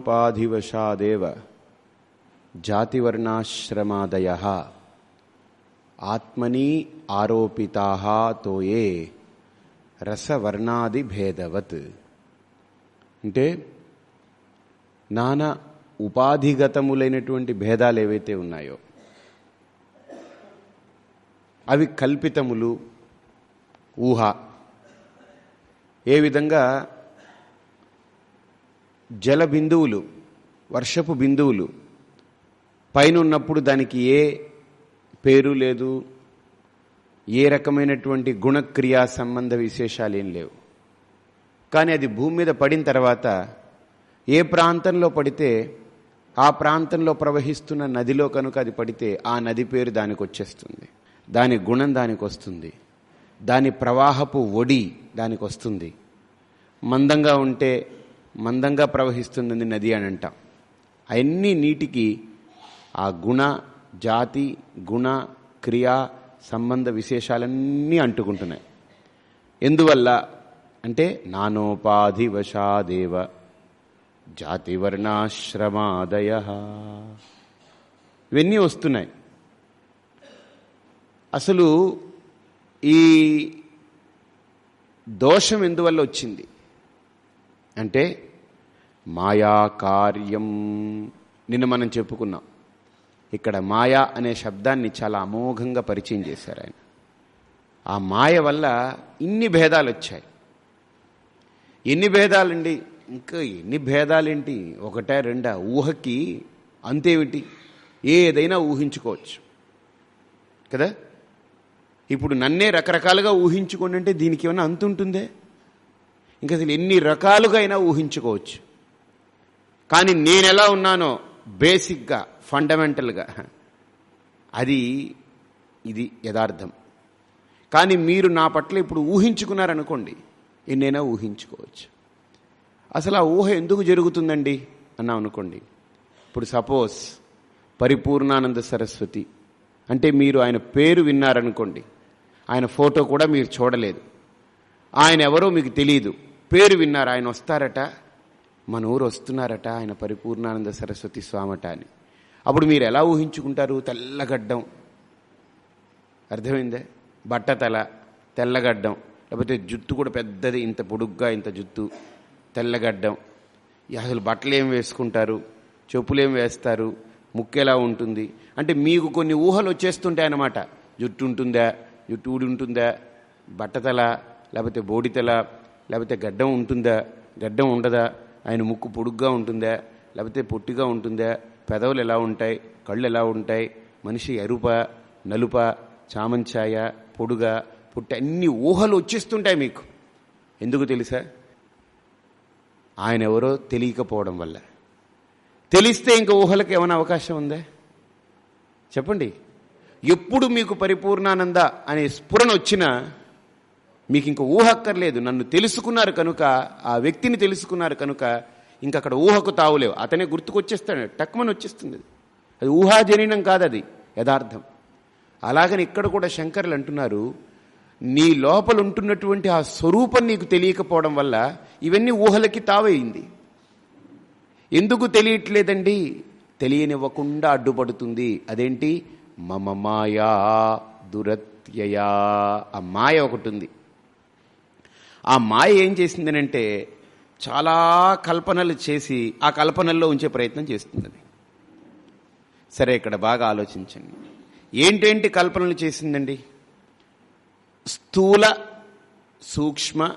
నానోపాధివశాదేవ జాతివర్ణాశ్రమాదయ ఆత్మని ఆరోపితా తోయే రసవర్ణాదిభేదవత్. అంటే నానా ఉపాధిగతములైనటువంటి భేదాలు ఏవైతే ఉన్నాయో అవి కల్పితములు ఊహ. ఏ విధంగా జల బిందువులు వర్షపు బిందువులు. పైన ఉన్నప్పుడు దానికి ఏ పేరు లేదు. ఏ రకమైనటువంటి గుణక్రియా సంబంధ విశేషాలు ఏం లేవు. కానీ అది భూమి మీద పడిన తర్వాత ఏ ప్రాంతంలో పడితే ఆ ప్రాంతంలో ప్రవహిస్తున్న నదిలో కనుక అది పడితే ఆ నది పేరు దానికి వచ్చేస్తుంది. దాని గుణం దానికి వస్తుంది. దాని ప్రవాహపు ఒడి దానికి వస్తుంది. మందంగా ఉంటే మందంగా ప్రవహిస్తుంది నది అని అంటాం. అన్ని నీటికి ఆ గుణ జాతి గుణ క్రియా సంబంధ విశేషాలన్నీ అంటుకుంటున్నాయి. ఎందువల్ల? అంటే నానోపాధి వశాదేవ జాతివర్ణాశ్రమాదయ. ఇవన్నీ వస్తున్నాయి. అసలు ఈ దోషం ఎందువల్ల వచ్చింది? అంటే మాయా కార్యం నిన్న మనం చెప్పుకున్నాం. ఇక్కడ మాయా అనే శబ్దాన్ని చాలా అమోఘంగా పరిచయం చేశారు ఆయన. ఆ మాయ వల్ల ఇన్ని భేదాలు వచ్చాయి ఎన్ని భేదాలండి? ఇంకా ఎన్ని భేదాలేంటి? ఒకటే రెండా? ఊహకి అంతేమిటి? ఏదైనా ఊహించుకోవచ్చు. కదా? ఇప్పుడు నన్నే రకరకాలుగా ఊహించుకోండి అంటే దీనికి ఏమైనా అంతుంటుందే? ఇంకా అసలు ఎన్ని రకాలుగా అయినా ఊహించుకోవచ్చు. కానీ నేను ఎలా ఉన్నానో బేసిక్గా ఫండమెంటల్గా అది ఇది యథార్థం. కానీ మీరు నా పట్ల ఇప్పుడు ఊహించుకున్నారనుకోండి ఎన్నైనా ఊహించుకోవచ్చు. అసలు ఆ ఊహ ఎందుకు జరుగుతుందండి? అన్నా అనుకోండి. ఇప్పుడు సపోజ్ పరిపూర్ణానంద సరస్వతి. అంటే మీరు ఆయన పేరు విన్నారనుకోండి ఆయన ఫోటో కూడా మీరు చూడలేదు. ఆయన ఎవరో మీకు తెలియదు పేరు విన్నారు. ఆయన వస్తారట. మన ఊరు వస్తున్నారట. ఆయన పరిపూర్ణానంద సరస్వతి స్వామట అని. అప్పుడు మీరు ఎలా ఊహించుకుంటారు? తెల్లగడ్డం అర్థమైందే? బట్టతల తెల్లగడ్డం లేకపోతే జుట్టు కూడా పెద్దది ఇంత పొడుగ్గా ఇంత జుట్టు. తెల్లగడ్డం అసలు బట్టలు ఏం వేసుకుంటారు? చెప్పులు ఏం వేస్తారు? ముక్కెలా ఉంటుంది? అంటే మీకు కొన్ని ఊహలు వచ్చేస్తుంటాయి అన్నమాట. జుట్టు ఉంటుందా? జుట్టు ఊడి ఉంటుందా? బట్టతల లేకపోతే బోడితల లేకపోతే గడ్డం ఉంటుందా? గడ్డం ఉండదా? ఆయన ముక్కు పొడుగ్గా ఉంటుందా? లేకపోతే పొట్టిగా ఉంటుందా? పెదవులు ఎలా ఉంటాయి? కళ్ళు ఎలా ఉంటాయి? మనిషి ఎరుప నలుప చామంచాయ పొడుగా పుట్టి అన్ని ఊహలు వచ్చేస్తుంటాయి మీకు. ఎందుకు తెలుసా? ఆయన ఎవరో తెలియకపోవడం వల్ల. తెలిస్తే ఇంక ఊహలకు ఏమైనా అవకాశం ఉందా? చెప్పండి. ఎప్పుడు మీకు పరిపూర్ణానంద అనే స్ఫురణ వచ్చినా మీకు ఇంక ఊహక్కర్లేదు నన్ను తెలుసుకున్నారు కనుక ఆ వ్యక్తిని తెలుసుకున్నారు కనుక ఇంక అక్కడ ఊహకు తావులేవు. అతనే గుర్తుకొచ్చేస్తాడు. టక్మని వచ్చేస్తుంది అది. ఊహాజనీనం కాదు అది యథార్థం. అలాగని ఇక్కడ కూడా శంకర్లు అంటున్నారు నీ లోపల ఉంటున్నటువంటి ఆ స్వరూపం నీకు తెలియకపోవడం వల్ల ఇవన్నీ ఊహలకి తావైంది ఎందుకు తెలియట్లేదండి? తెలియనివ్వకుండా అడ్డుపడుతుంది. అదేంటి? మమ మాయా దురత్యయా. ఆ మాయ ఒకటి ఉంది. ఆ మాయ ఏం చేసిందనంటే చాలా కల్పనలు చేసి ఆ కల్పనల్లో ఉంచే ప్రయత్నం చేస్తుంది. అది సరే ఇక్కడ బాగా ఆలోచించండి. ఏంటేంటి కల్పనలు చేసిందండి? స్థూల సూక్ష్మ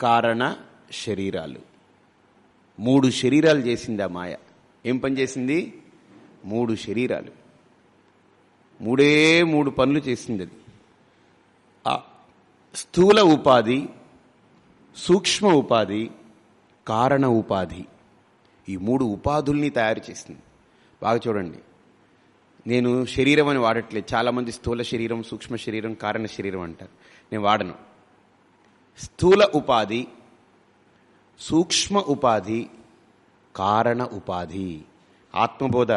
కారణ శరీరాలు. మూడు శరీరాలు చేసింది ఆ మాయ. ఏం పని చేసింది? మూడు శరీరాలు. మూడే మూడు పనులు చేసింది అది. స్థూల ఉపాధి సూక్ష్మ ఉపాధి కారణ ఉపాధి ఈ మూడు ఉపాధుల్ని తయారు చేసింది బాగా చూడండి. నేను శరీరం అని వాడట్లేదు. చాలామంది స్థూల శరీరం సూక్ష్మ శరీరం కారణ శరీరం అంటారు. నేను వాడను. స్థూల ఉపాధి సూక్ష్మ ఉపాధి కారణ ఉపాధి. ఆత్మబోధ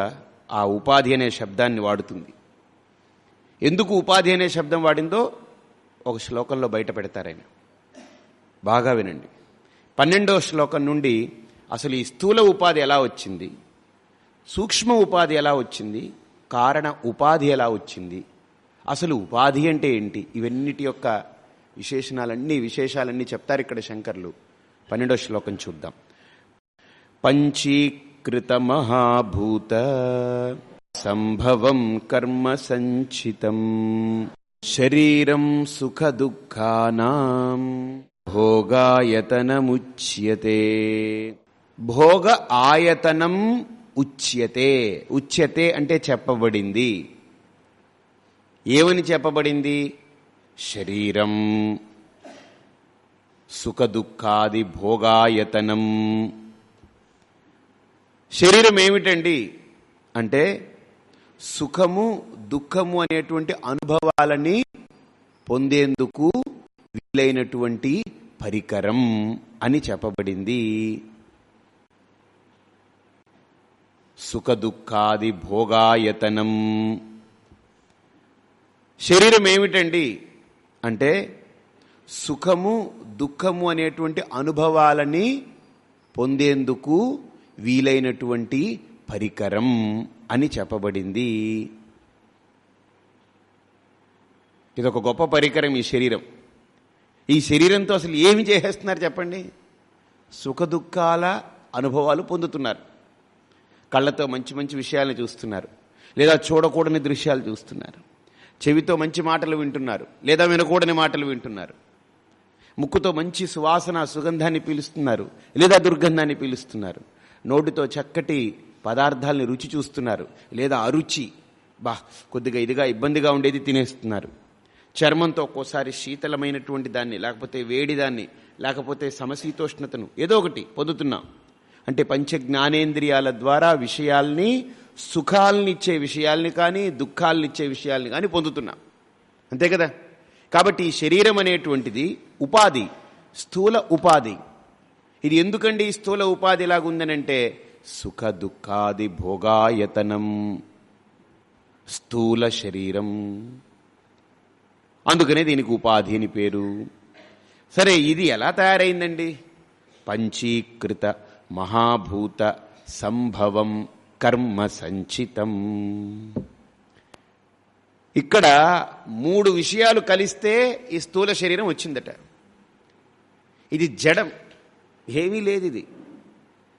ఆ ఉపాధి అనే శబ్దాన్ని వాడుతుంది. ఎందుకు ఉపాధి అనే శబ్దం వాడిందో ఒక శ్లోకంలో బయట పెడతారాయన బాగా వినండి. పన్నెండవ శ్లోకం నుండి అసలు ఈ స్థూల ఉపాధి ఎలా వచ్చింది? సూక్ష్మ ఉపాధి ఎలా వచ్చింది? కారణ ఉపాధి ఎలా వచ్చింది? అసలు ఉపాధి అంటే ఏంటి? ఇవన్నిటి యొక్క విశేషణాలన్నీ విశేషాలన్నీ చెప్తారు ఇక్కడ శంకర్లు. పన్నెండో శ్లోకం చూద్దాం. పంచీకృత మహాభూత సంభవం కర్మ సంచితం శరీరం సుఖ దుఃఖానాం భోగాయతనముచ్యతే. భోగ ఆయతనం ఉచ్యతే. ఉచ్యతే అంటే చెప్పబడింది. ఏమని చెప్పబడింది? శరీరం. సుఖదుఖాది భోగాయతనం. శరీరం ఏమిటండి? అంటే సుఖము దుఃఖము అనేటువంటి అనుభవాలని పొందేందుకు వీలైనటువంటి పరికరం అని చెప్పబడింది. సుఖదుఖాది భోగాయతనం. శరీరం ఏమిటండి? అంటే సుఖము దుఃఖము అనేటువంటి అనుభవాలని పొందేందుకు వీలైనటువంటి పరికరం అని చెప్పబడింది. ఇదొక గొప్ప పరికరం ఈ శరీరం. ఈ శరీరంతో అసలు ఏమి చేసేస్తున్నారు చెప్పండి? సుఖదుఖాల అనుభవాలు పొందుతున్నారు. కళ్ళతో మంచి మంచి విషయాలను చూస్తున్నారు. లేదా చూడకూడని దృశ్యాలు చూస్తున్నారు. చెవితో మంచి మాటలు వింటున్నారు. లేదా వినకూడని మాటలు వింటున్నారు. ముక్కుతో మంచి సువాసన సుగంధాన్ని పీలుస్తున్నారు. లేదా దుర్గంధాన్ని పీలుస్తున్నారు. నోటితో చక్కటి పదార్థాలని రుచి చూస్తున్నారు. లేదా అరుచి. బా కొద్దిగా ఇదిగా ఇబ్బందిగా ఉండేది తినేస్తున్నారు. చర్మంతో ఒక్కోసారి శీతలమైనటువంటి దాన్ని లేకపోతే వేడి దాన్ని లేకపోతే సమశీతోష్ణతను ఏదో ఒకటి పొందుతున్నాం. అంటే పంచ జ్ఞానేంద్రియాల ద్వారా విషయాల్ని సుఖాలనిచ్చే విషయాల్ని కానీ దుఃఖాలనిచ్చే విషయాల్ని కానీ పొందుతున్నాం. అంతే కదా? కాబట్టి ఈ శరీరం అనేటువంటిది ఉపాధి స్థూల ఉపాధి. ఇది ఎందుకండి ఈ స్థూల ఉపాధి ఎలాగుందనంటే సుఖ దుఃఖాది భోగాయతనం స్థూల శరీరం. అందుకనే దీనికి ఉపాధి అని పేరు. సరే ఇది ఎలా తయారైందండి? పంచీకృత మహాభూత సంభవం కర్మ సంచితం. ఇక్కడ మూడు విషయాలు కలిస్తే ఈ స్థూల శరీరం వచ్చిందట. ఇది జడం. ఏమీ లేదు ఇది.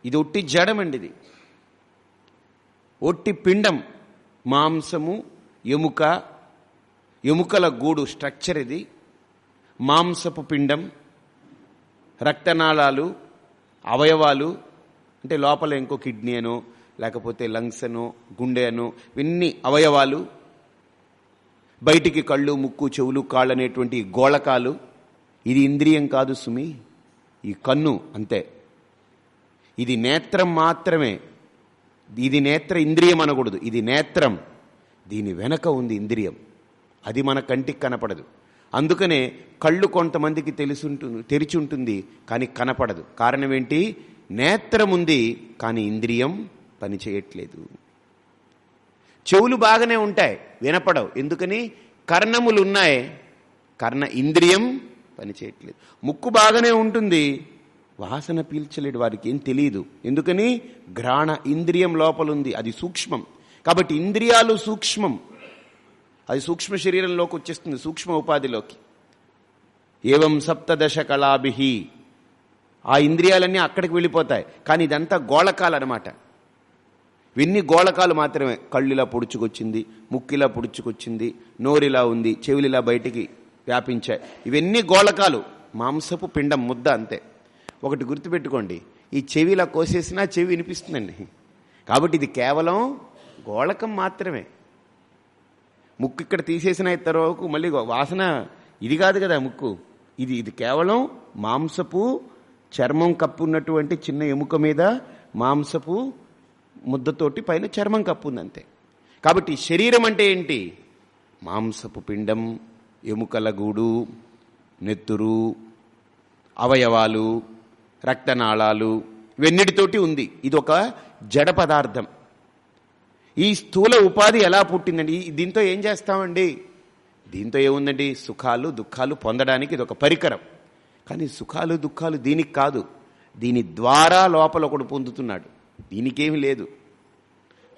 ఇది ఒట్టి జడం అండి ఇది. ఒట్టి పిండం మాంసము ఎముక ఎముకల గూడు స్ట్రక్చర్ ఇది. మాంసపు పిండం రక్తనాళాలు అవయవాలు అంటే లోపల ఇంకో కిడ్నీ అనో లేకపోతే లంగ్స్ అనో గుండె అనో ఇన్ని అవయవాలు. బయటికి కళ్ళు ముక్కు చెవులు కాళ్ళు అనేటువంటి గోళకాలు. ఇది ఇంద్రియం కాదు సుమి ఈ కన్ను అంతే. ఇది నేత్రం మాత్రమే. ఇది నేత్ర ఇంద్రియం అనకూడదు. ఇది నేత్రం. దీని వెనక ఉంది ఇంద్రియం. అది మన కంటికి కనపడదు. అందుకనే కళ్ళు కొంతమందికి తెలుసుంటుంది తెరిచి ఉంటుంది కానీ కనపడదు. కారణం ఏంటి నేత్రం ఉంది కానీ ఇంద్రియం పనిచేయట్లేదు చెవులు బాగానే ఉంటాయి వినపడవు. ఎందుకని? కర్ణములు ఉన్నాయి కర్ణ ఇంద్రియం పని చేయట్లేదు. ముక్కు బాగానే ఉంటుంది వాసన పీల్చలేడు వారికి ఏం తెలియదు ఎందుకని? ఘ్రాణ ఇంద్రియం లోపలుంది అది సూక్ష్మం. కాబట్టి ఇంద్రియాలు సూక్ష్మం. అది సూక్ష్మ శరీరంలోకి వచ్చేస్తుంది సూక్ష్మ ఉపాధిలోకి. ఏవం సప్తదశ కళాభి. ఆ ఇంద్రియాలన్నీ అక్కడికి వెళ్ళిపోతాయి. కానీ ఇదంతా గోళకాలు అనమాట ఇవన్నీ గోళకాలు మాత్రమే. కళ్ళులా పొడుచుకొచ్చింది ముక్కిలా పొడుచుకొచ్చింది నోరిలా ఉంది చెవిలిలా బయటికి వ్యాపించాయి. ఇవన్నీ గోళకాలు. మాంసపు పిండం ముద్ద అంతే. ఒకటి గుర్తుపెట్టుకోండి. ఈ చెవిలా కోసేసినా చెవి వినిపిస్తుందండి. కాబట్టి ఇది కేవలం గోళకం మాత్రమే. ముక్కు ఇక్కడ తీసేసిన తర్వాత మళ్ళీ వాసన ఇది కాదు కదా ముక్కు. ఇది ఇది కేవలం మాంసపు చర్మం కప్పున్నటువంటి చిన్న ఎముక మీద మాంసపు ముద్దతోటి పైన చర్మం కప్పు ఉంది అంతే కాబట్టి శరీరం అంటే ఏంటి? మాంసపు పిండం ఎముకల గూడు నెత్తురు అవయవాలు రక్తనాళాలు ఇవన్నిటితోటి ఉంది. ఇది ఒక జడ పదార్థం. ఈ స్థూల ఉపాధి ఎలా పుట్టిందండి? దీంతో ఏం చేస్తామండి? దీంతో ఏముందండి? సుఖాలు దుఃఖాలు పొందడానికి ఇది ఒక పరికరం. కానీ సుఖాలు దుఃఖాలు దీనికి కాదు. దీని ద్వారా లోపల ఒకడు పొందుతున్నాడు. దీనికేమి లేదు.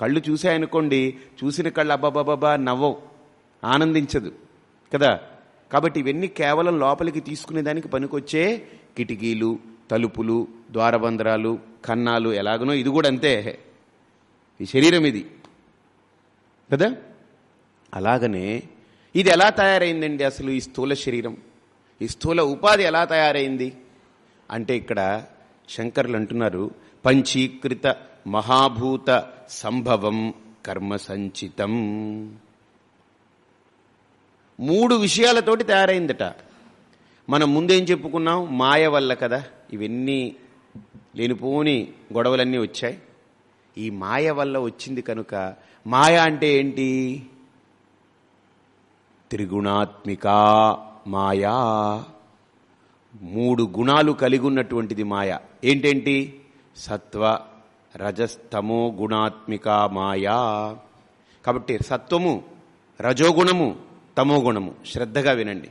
కళ్ళు చూసాయనుకోండి చూసిన కళ్ళు అబ్బాబాబా నవ్వవు. ఆనందించదు. కదా? కాబట్టి ఇవన్నీ కేవలం లోపలికి తీసుకునేదానికి పనికొచ్చే కిటికీలు తలుపులు ద్వారబంధరాలు కన్నాలు ఎలాగనో ఇది కూడా అంతే. ఈ శరీరం ఇది. కదా? అలాగనే ఇది ఎలా తయారైందండి అసలు ఈ స్థూల శరీరం? ఈ స్థూల ఉపాధి ఎలా తయారైంది? అంటే ఇక్కడ శంకర్లు అంటున్నారు పంచీకృత మహాభూత సంభవం కర్మ సంచితం. మూడు విషయాలతోటి తయారైందట. మనం ముందేం చెప్పుకున్నాం? మాయ వల్ల కదా ఇవన్నీ లేనిపోని గొడవలన్నీ వచ్చాయి. ఈ మాయ వల్ల వచ్చింది కనుక మాయ అంటే ఏంటి? త్రిగుణాత్మిక మాయా. మూడు గుణాలు కలిగి ఉన్నటువంటిది మాయ. ఏంటేంటి? సత్వ రజస్తమో గుణాత్మిక మాయా. కాబట్టి సత్వము రజోగుణము తమో గుణము శ్రద్ధగా వినండి.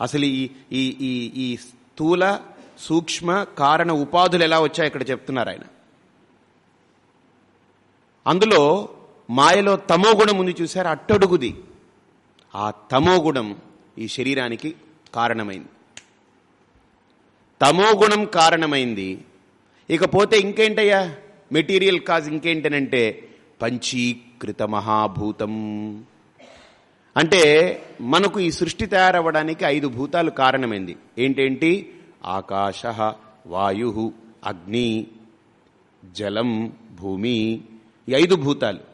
అసలు ఈ ఈ ఈ ఈ స్థూల సూక్ష్మ కారణ ఉపాధులు ఎలా వచ్చాయి? ఇక్కడ చెప్తున్నారు ఆయన. అందులో మాయలో తమో గుణం ఉంది చూశారు అట్టడుగుది. ఆ తమో గుణం ఈ శరీరానికి కారణమైంది. తమో గుణం కారణమైంది. ఇకపోతే ఇంకేంటయ్యా? Material cause ఇంకేంటనంటే పంచీకృత మహాభూతం. అంటే మనకు ఈ సృష్టి తయారవ్వడానికి ఐదు భూతాలు కారణమైంది. ఏంటేంటి? ఆకాశ వాయు అగ్ని జలం భూమి ఈ ఐదు భూతాలు.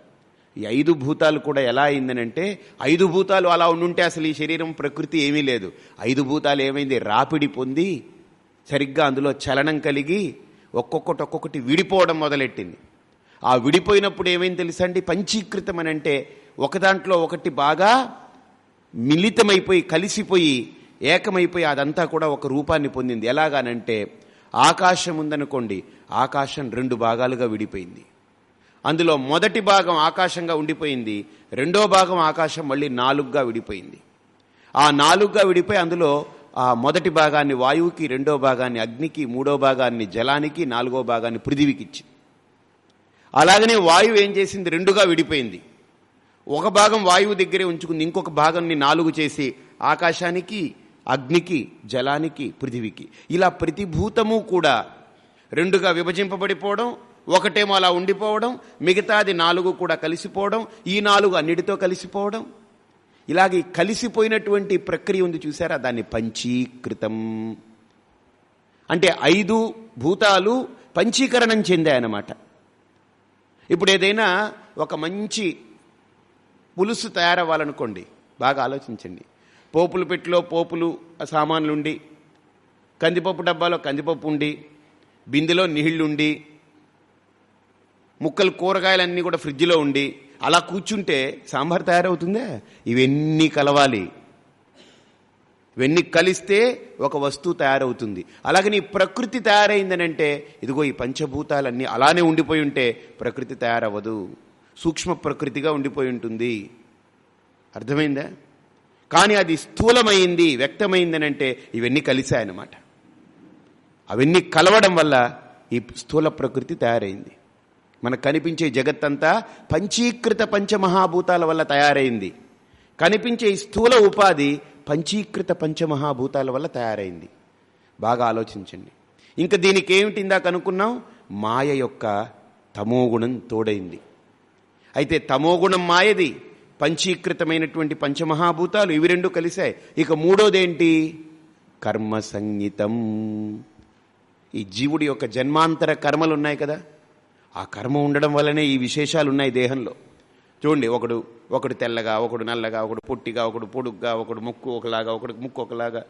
ఈ ఐదు భూతాలు కూడా ఎలా అయిందనంటే ఐదు భూతాలు అలా ఉండుంటే అసలు ఈ శరీరం ప్రకృతి ఏమీ లేదు. ఐదు భూతాలు ఏమైంది? రాపిడి పొంది సరిగ్గా అందులో చలనం కలిగి ఒక్కొక్కటి ఒక్కొక్కటి విడిపోవడం మొదలెట్టింది. ఆ విడిపోయినప్పుడు ఏమైంది తెలుసా అండి? పంచీకృతం అని అంటే ఒక దాంట్లో ఒకటి బాగా మిళితమైపోయి కలిసిపోయి ఏకమైపోయి అదంతా కూడా ఒక రూపాన్ని పొందింది. ఎలాగానంటే ఆకాశం ఉందనుకోండి ఆకాశం రెండు భాగాలుగా విడిపోయింది. అందులో మొదటి భాగం ఆకాశంగా ఉండిపోయింది రెండో భాగం ఆకాశం మళ్ళీ నాలుగుగా విడిపోయింది. ఆ నాలుగుగా విడిపోయి అందులో ఆ మొదటి భాగాన్ని వాయువుకి రెండో భాగాన్ని అగ్నికి మూడో భాగాన్ని జలానికి నాలుగో భాగాన్ని పృథివికి ఇచ్చింది అలాగనే వాయువు ఏం చేసింది? రెండుగా విడిపోయింది. ఒక భాగం వాయువు దగ్గరే ఉంచుకుంది ఇంకొక భాగాన్ని నాలుగు చేసి ఆకాశానికి అగ్నికి జలానికి పృథివికి. ఇలా ప్రతిభూతము కూడా రెండుగా విభజింపబడిపోవడం ఒకటేమో అలా ఉండిపోవడం మిగతాది నాలుగు కూడా కలిసిపోవడం ఈ నాలుగు అన్నిటితో కలిసిపోవడం. ఇలాగే కలిసిపోయినటువంటి ప్రక్రియ ఉంది చూసారా? దాన్ని పంచీకృతం. అంటే ఐదు భూతాలు పంచీకరణం చెందాయన్నమాట. ఇప్పుడు ఏదైనా ఒక మంచి పులుసు తయారవ్వాలనుకోండి బాగా ఆలోచించండి. పోపులు పెట్టిలో పోపులు సామాన్లు ఉండి కందిపప్పు డబ్బాలో కందిపప్పు ఉండి బిందెలో నీళ్ళుండి ముక్కలు కూరగాయలన్నీ కూడా ఫ్రిడ్జ్లో ఉండి అలా కూర్చుంటే సాంబార్ తయారవుతుందా? ఇవన్నీ కలవాలి. ఇవన్నీ కలిస్తే ఒక వస్తువు తయారవుతుంది. అలాగే నీ ప్రకృతి తయారైందనంటే ఇదిగో ఈ పంచభూతాలన్నీ అలానే ఉండిపోయి ఉంటే ప్రకృతి తయారవ్వదు. సూక్ష్మ ప్రకృతిగా ఉండిపోయి ఉంటుంది. అర్థమైందా? కానీ అది స్థూలమైంది వ్యక్తమైందనంటే ఇవన్నీ కలిశాయన్నమాట. అవన్నీ కలవడం వల్ల ఈ స్థూల ప్రకృతి తయారైంది. మనకు కనిపించే జగత్తంతా పంచీకృత పంచమహాభూతాల వల్ల తయారైంది. కనిపించే స్థూల ఉపాధి పంచీకృత పంచమహాభూతాల వల్ల తయారైంది. బాగా ఆలోచించండి. ఇంకా దీనికి ఏమిటి ఇందాక అనుకున్నాం? మాయ యొక్క తమోగుణం తోడైంది. అయితే తమోగుణం మాయది. పంచీకృతమైనటువంటి పంచమహాభూతాలు ఇవి రెండు కలిశాయి. ఇక మూడోదేంటి? కర్మ సంగీతం ఈ జీవుడి యొక్క జన్మాంతర కర్మలు ఉన్నాయి కదా? ఆ కర్మ ఉండడం వల్లనే ఈ విశేషాలు ఉన్నాయి దేహంలో. చూడండి ఒకడు ఒకడు తెల్లగా ఒకడు నల్లగా ఒకడు పొట్టిగా ఒకడు పొడుగ్గా ఒకడు ముక్కు ఒకలాగా ఒకడికి ముక్కు ఒకలాగా.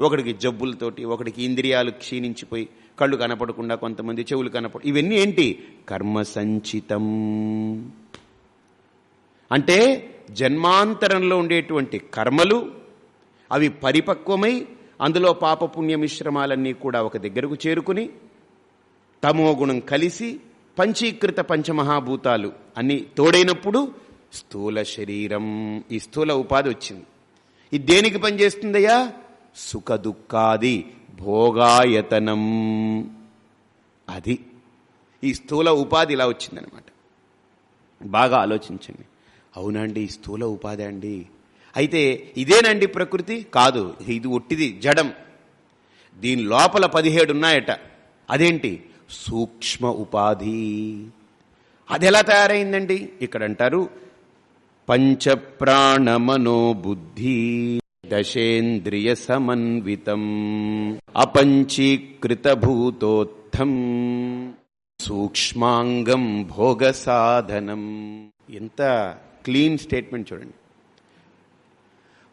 ఒకడికి జబ్బులతోటి ఒకడికి ఇంద్రియాలు క్షీణించిపోయి కళ్ళు కనపడకుండా కొంతమంది చెవులు కనపడ ఇవన్నీ ఏంటి? కర్మ సంచితం. అంటే జన్మాంతరంలో ఉండేటువంటి కర్మలు అవి పరిపక్వమై అందులో పాపపుణ్య మిశ్రమాలన్నీ కూడా ఒక దగ్గరకు చేరుకుని తమో గుణం కలిసి పంచీకృత పంచమహాభూతాలు అన్ని తోడైనప్పుడు స్థూల శరీరం. ఈ స్థూల ఉపాధి వచ్చింది. ఇది దేనికి పనిచేస్తుందయ్యా? సుఖ దుఃఖాది భోగాయతనం. అది. ఈ స్థూల ఉపాధి ఇలా వచ్చిందనమాట. బాగా ఆలోచించండి. అవునండి ఈ స్థూల ఉపాధి అండి. అయితే ఇదేనండి ప్రకృతి? కాదు. ఇది ఒట్టిది జడం. దీని లోపల పదిహేడు ఉన్నాయట. అదేంటి? సూక్ష్మ ఉపాధి. అది ఎలా తయారైందండి? ఇక్కడ అంటారు పంచప్రాణమనో బుద్ధి దశేంద్రియ సమన్వితం అపంచీకృత భూతోత్థం సూక్ష్మాంగం భోగ సాధనం ఎంత క్లీన్ స్టేట్మెంట్ చూడండి.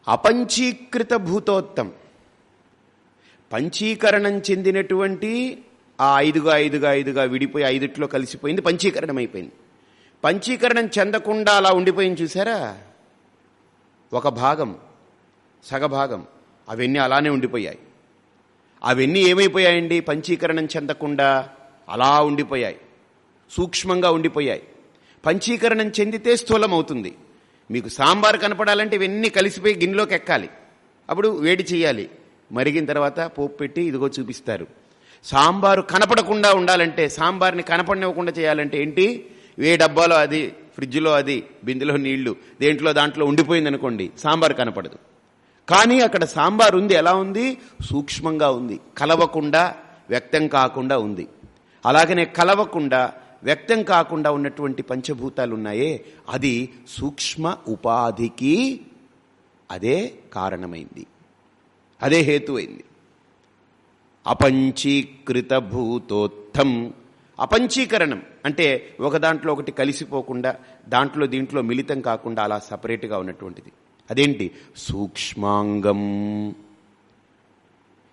అపంచీకృత భూతోత్తం పంచీకరణం చెందినటువంటి ఆ ఐదుగా ఐదుగా ఐదుగా విడిపోయి ఐదుట్లో కలిసిపోయింది పంచీకరణం అయిపోయింది పంచీకరణం చెందకుండా అలా ఉండిపోయింది చూసారా ఒక భాగం సగభాగం అవన్నీ అలానే ఉండిపోయాయి. అవన్నీ ఏమైపోయాయండి? పంచీకరణం చెందకుండా అలా ఉండిపోయాయి. సూక్ష్మంగా ఉండిపోయాయి. పంచీకరణం చెందితే స్థూలం అవుతుంది మీకు సాంబార్ కనపడాలంటే ఇవన్నీ కలిసిపోయి గిన్నెలోకి ఎక్కాలి అప్పుడు వేడి చేయాలి. మరిగిన తర్వాత పోపు పెట్టి ఇదిగో చూపిస్తారు. సాంబారు కనపడకుండా ఉండాలంటే సాంబార్ని కనపడనివ్వకుండా చేయాలంటే ఏంటి? ఏ డబ్బాలో అది ఫ్రిడ్జ్లో అది బిందెలో నీళ్ళు దేంట్లో దాంట్లో ఉండిపోయింది అనుకోండి సాంబార్ కనపడదు. కానీ అక్కడ సాంబార్ ఉంది ఎలా ఉంది? సూక్ష్మంగా ఉంది కలవకుండా వ్యక్తం కాకుండా ఉంది. అలాగనే కలవకుండా వ్యక్తం కాకుండా ఉన్నటువంటి పంచభూతాలు ఉన్నాయే అది సూక్ష్మ ఉపాధికి అదే కారణమైంది. అదే హేతు అయింది అపంచీకృతభూతోత్థం. అపంచీకరణం అంటే ఒక దాంట్లో ఒకటి కలిసిపోకుండా దాంట్లో దీంట్లో మిళితం కాకుండా అలా సపరేట్గా ఉన్నటువంటిది. అదేంటి? సూక్ష్మాంగం.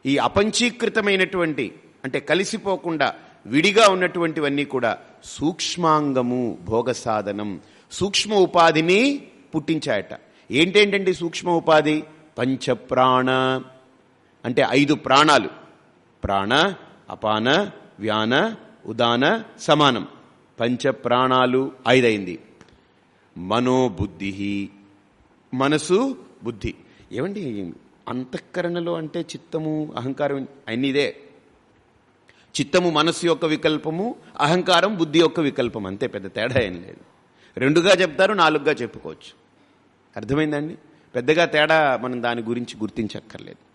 ఈ అపంచీకృతమైనటువంటి అంటే కలిసిపోకుండా విడిగా ఉన్నటువంటివన్నీ కూడా సూక్ష్మాంగము భోగ సాధనం సూక్ష్మ ఉపాధిని పుట్టించాయట. ఏంటేంటండి సూక్ష్మ ఉపాధి? పంచప్రాణ. అంటే ఐదు ప్రాణాలు. ప్రాణ అపాన వ్యాన ఉదాన సమానం. పంచ ప్రాణాలు ఐదైంది. మనోబుద్ధి. మనసు బుద్ధి. ఏమండి అంతఃకరణలో అంటే చిత్తము అహంకారం అన్ని ఇదే చిత్తము మనస్సు యొక్క వికల్పము అహంకారం బుద్ధి యొక్క వికల్పం. అంతే పెద్ద తేడా ఏం లేదు. రెండుగా చెప్తారు నాలుగుగా చెప్పుకోవచ్చు. అర్థమైందండి పెద్దగా తేడా మనం దాని గురించి గుర్తించక్కర్లేదు.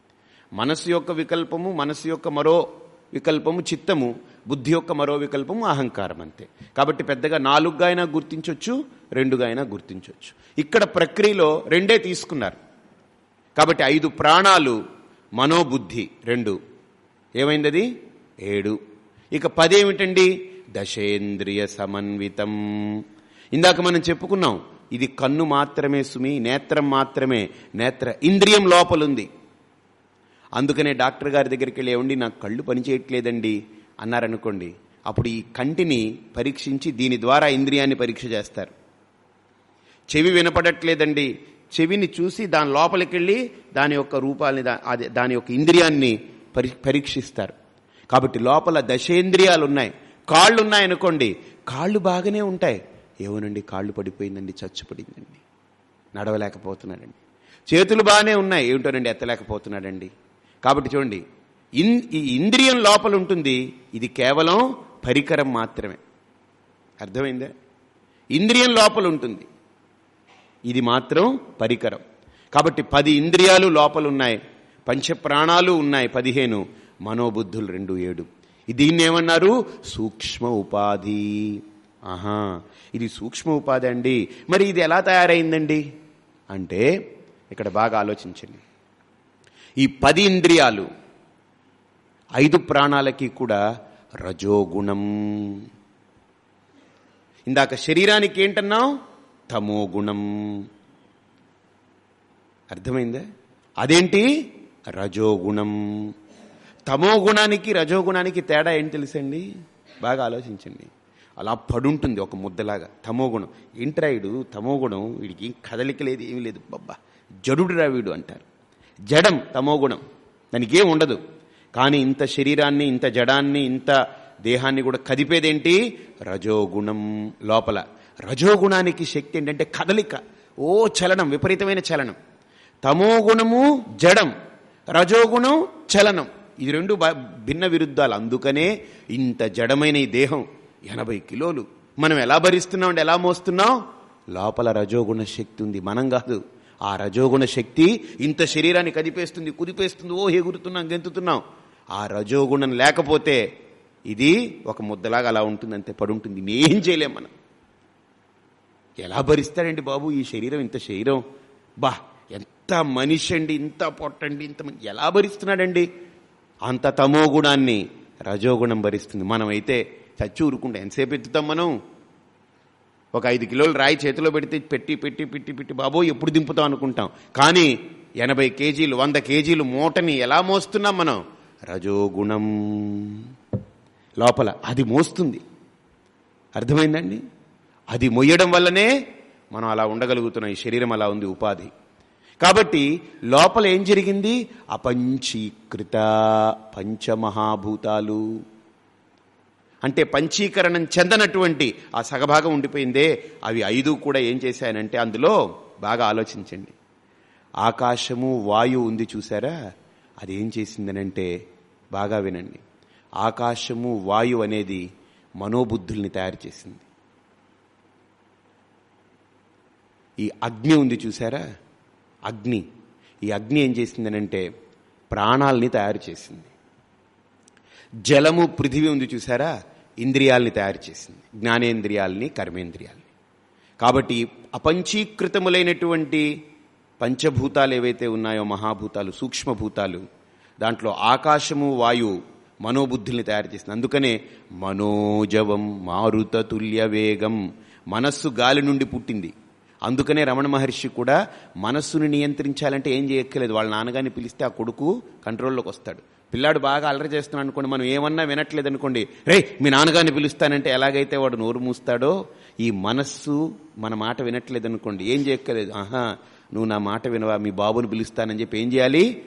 మనస్సు యొక్క వికల్పము మనస్సు యొక్క మరో వికల్పము చిత్తము బుద్ధి యొక్క మరో వికల్పము అహంకారం అంతే. కాబట్టి పెద్దగా నాలుగుగా అయినా గుర్తించవచ్చు రెండుగా అయినా గుర్తించవచ్చు ఇక్కడ ప్రక్రియలో రెండే తీసుకున్నారు. కాబట్టి ఐదు ప్రాణాలు మనోబుద్ధి రెండు. ఏమైంది అది ఏడు. ఇక పదేమిటండి? దశేంద్రియ సమన్వితం. ఇందాక మనం చెప్పుకున్నాం ఇది కన్ను మాత్రమే సుమి నేత్రం మాత్రమే నేత్ర ఇంద్రియం లోపలుంది. అందుకనే డాక్టర్ గారి దగ్గరికి వెళ్ళి ఏమండి నాకు కళ్ళు పనిచేయట్లేదండి అన్నారనుకోండి అప్పుడు ఈ కంటిని పరీక్షించి దీని ద్వారా ఇంద్రియాన్ని పరీక్ష చేస్తారు. చెవి వినపడట్లేదండి. చెవిని చూసి దాని లోపలికి వెళ్ళి దాని యొక్క రూపాలని దాని యొక్క ఇంద్రియాన్ని పరి పరీక్షిస్తారు. కాబట్టి లోపల దశేంద్రియాలు ఉన్నాయి కాళ్ళు ఉన్నాయనుకోండి కాళ్ళు బాగానే ఉంటాయి. ఏమోనండి కాళ్ళు పడిపోయిందండి చచ్చిపడిందండి నడవలేకపోతున్నాడండి చేతులు బాగానే ఉన్నాయి. ఏమిటోనండి ఎత్తలేకపోతున్నాడండి. కాబట్టి చూడండి ఇన్ ఈ ఇంద్రియం లోపల ఉంటుంది ఇది కేవలం పరికరం మాత్రమే. అర్థమైందా? ఇంద్రియం లోపల ఉంటుంది ఇది మాత్రం పరికరం. కాబట్టి పది ఇంద్రియాలు లోపల ఉన్నాయి పంచప్రాణాలు ఉన్నాయి పదిహేను మనోబుద్ధులు రెండు ఏడు. దీన్ని ఏమన్నారు? సూక్ష్మ ఉపాధి. ఆహా ఇది సూక్ష్మ ఉపాధి అండి. మరి ఇది ఎలా తయారైందండి? అంటే ఇక్కడ బాగా ఆలోచించండి. ఈ పది ఇంద్రియాలు ఐదు ప్రాణాలకి కూడా రజోగుణం. ఇందాక శరీరానికి ఏంటన్నావు? తమో గుణం అర్థమైందా? అదేంటి? రజోగుణం. తమో గుణానికి రజోగుణానికి తేడా ఏంటి తెలుసండి? బాగా ఆలోచించండి. అలా పడుంటుంది ఒక ముద్దలాగా. తమో గుణం ఏంట్రాయుడు తమో గుణం వీడికి కదలిక లేదు ఏమీ లేదు బబ్బా. జడుడురా వీడు అంటారు. జడం తమోగుణం దానికి ఏం ఉండదు కానీ ఇంత శరీరాన్ని ఇంత జడాన్ని ఇంత దేహాన్ని కూడా కదిపేదేంటి? రజోగుణం లోపల. రజోగుణానికి శక్తి ఏంటంటే కదలిక. ఓ చలనం విపరీతమైన చలనం. తమోగుణము జడం రజోగుణం చలనం. ఇది రెండు భిన్న విరుద్ధాలు. అందుకనే ఇంత జడమైన ఈ దేహం ఎనభై కిలోలు. మనం ఎలా భరిస్తున్నాం అంటే ఎలా మోస్తున్నాం? లోపల రజోగుణ శక్తి ఉంది. మనం కాదు. ఆ రజోగుణ శక్తి ఇంత శరీరాన్ని కదిపేస్తుంది కుదిపేస్తుంది. ఓ ఎగురుతున్నాం గెంతుతున్నాం. ఆ రజోగుణం లేకపోతే ఇది ఒక ముద్దలాగా అలా ఉంటుంది అంతే పడుంటుంది. ఏం చేయలేం మనం. ఎలా భరిస్తాడండి బాబు ఈ శరీరం ఇంత శరీరం? బా ఎంత మనిషి అండి ఇంత పొట్టండి ఇంత ఎలా భరిస్తున్నాడండి? అంత తమో గుణాన్ని రజోగుణం భరిస్తుంది. మనమైతే చచ్చి ఊరుకుంటే ఎంతసేపు ఎత్తుతాం మనం? ఒక ఐదు కిలోలు రాయి చేతిలో పెడితే పెట్టి పెట్టి పెట్టి పెట్టి బాబో ఎప్పుడు దింపుతాం అనుకుంటాం. కానీ ఎనభై కేజీలు వంద కేజీలు మూటని ఎలా మోస్తున్నాం మనం? రజోగుణం. లోపల అది మోస్తుంది. అర్థమైందండి? అది మొయ్యడం వల్లనే మనం అలా ఉండగలుగుతున్నాం. ఈ శరీరం అలా ఉంది ఉపాధి. కాబట్టి లోపల ఏం జరిగింది? అపంచీకృత పంచమహాభూతాలు. అంటే పంచీకరణం చెందనటువంటి ఆ సగభాగం ఉండిపోయిందే. అవి ఐదు కూడా ఏం చేశాయనంటే అందులో బాగా ఆలోచించండి. ఆకాశము వాయువు ఉంది చూసారా? అది ఏం చేసిందనంటే బాగా వినండి. ఆకాశము వాయువు అనేది మనోబుద్ధుల్ని తయారు చేసింది. ఈ అగ్ని ఉంది చూసారా? అగ్ని. ఈ అగ్ని ఏం చేసిందనంటే ప్రాణాల్ని తయారు చేసింది. జలము పృథివీ ఉంది చూసారా? ఇంద్రియాల్ని తయారు చేసింది. జ్ఞానేంద్రియాల్ని కర్మేంద్రియాలని. కాబట్టి అపంచీకృతములైనటువంటి పంచభూతాలు ఏవైతే ఉన్నాయో మహాభూతాలు సూక్ష్మభూతాలు దాంట్లో ఆకాశము వాయు మనోబుద్ధుల్ని తయారు చేసింది. అందుకనే మనోజవం మారుత తుల్య వేగం మనస్సు గాలి నుండి పుట్టింది. అందుకనే రమణ మహర్షి కూడా మనస్సుని నియంత్రించాలంటే ఏం చేయక్కర్లేదు. వాళ్ళ నాన్నగారిని పిలిస్తే ఆ కొడుకు కంట్రోల్లోకి వస్తాడు. పిల్లాడు బాగా అల్లరి చేస్తున్నాడు అనుకోండి మనం ఏమన్నా వినట్లేదు అనుకోండి రే మీ నాన్నగారిని పిలుస్తానంటే ఎలాగైతే వాడు నోరు మూస్తాడో ఈ మనస్సు మన మాట వినట్లేదు అనుకోండి ఏం చేయక్కర్లేదు. ఆహా నువ్వు నా మాట వినవా మీ బాబుని పిలుస్తానని చెప్పి ఏం చేయాలి?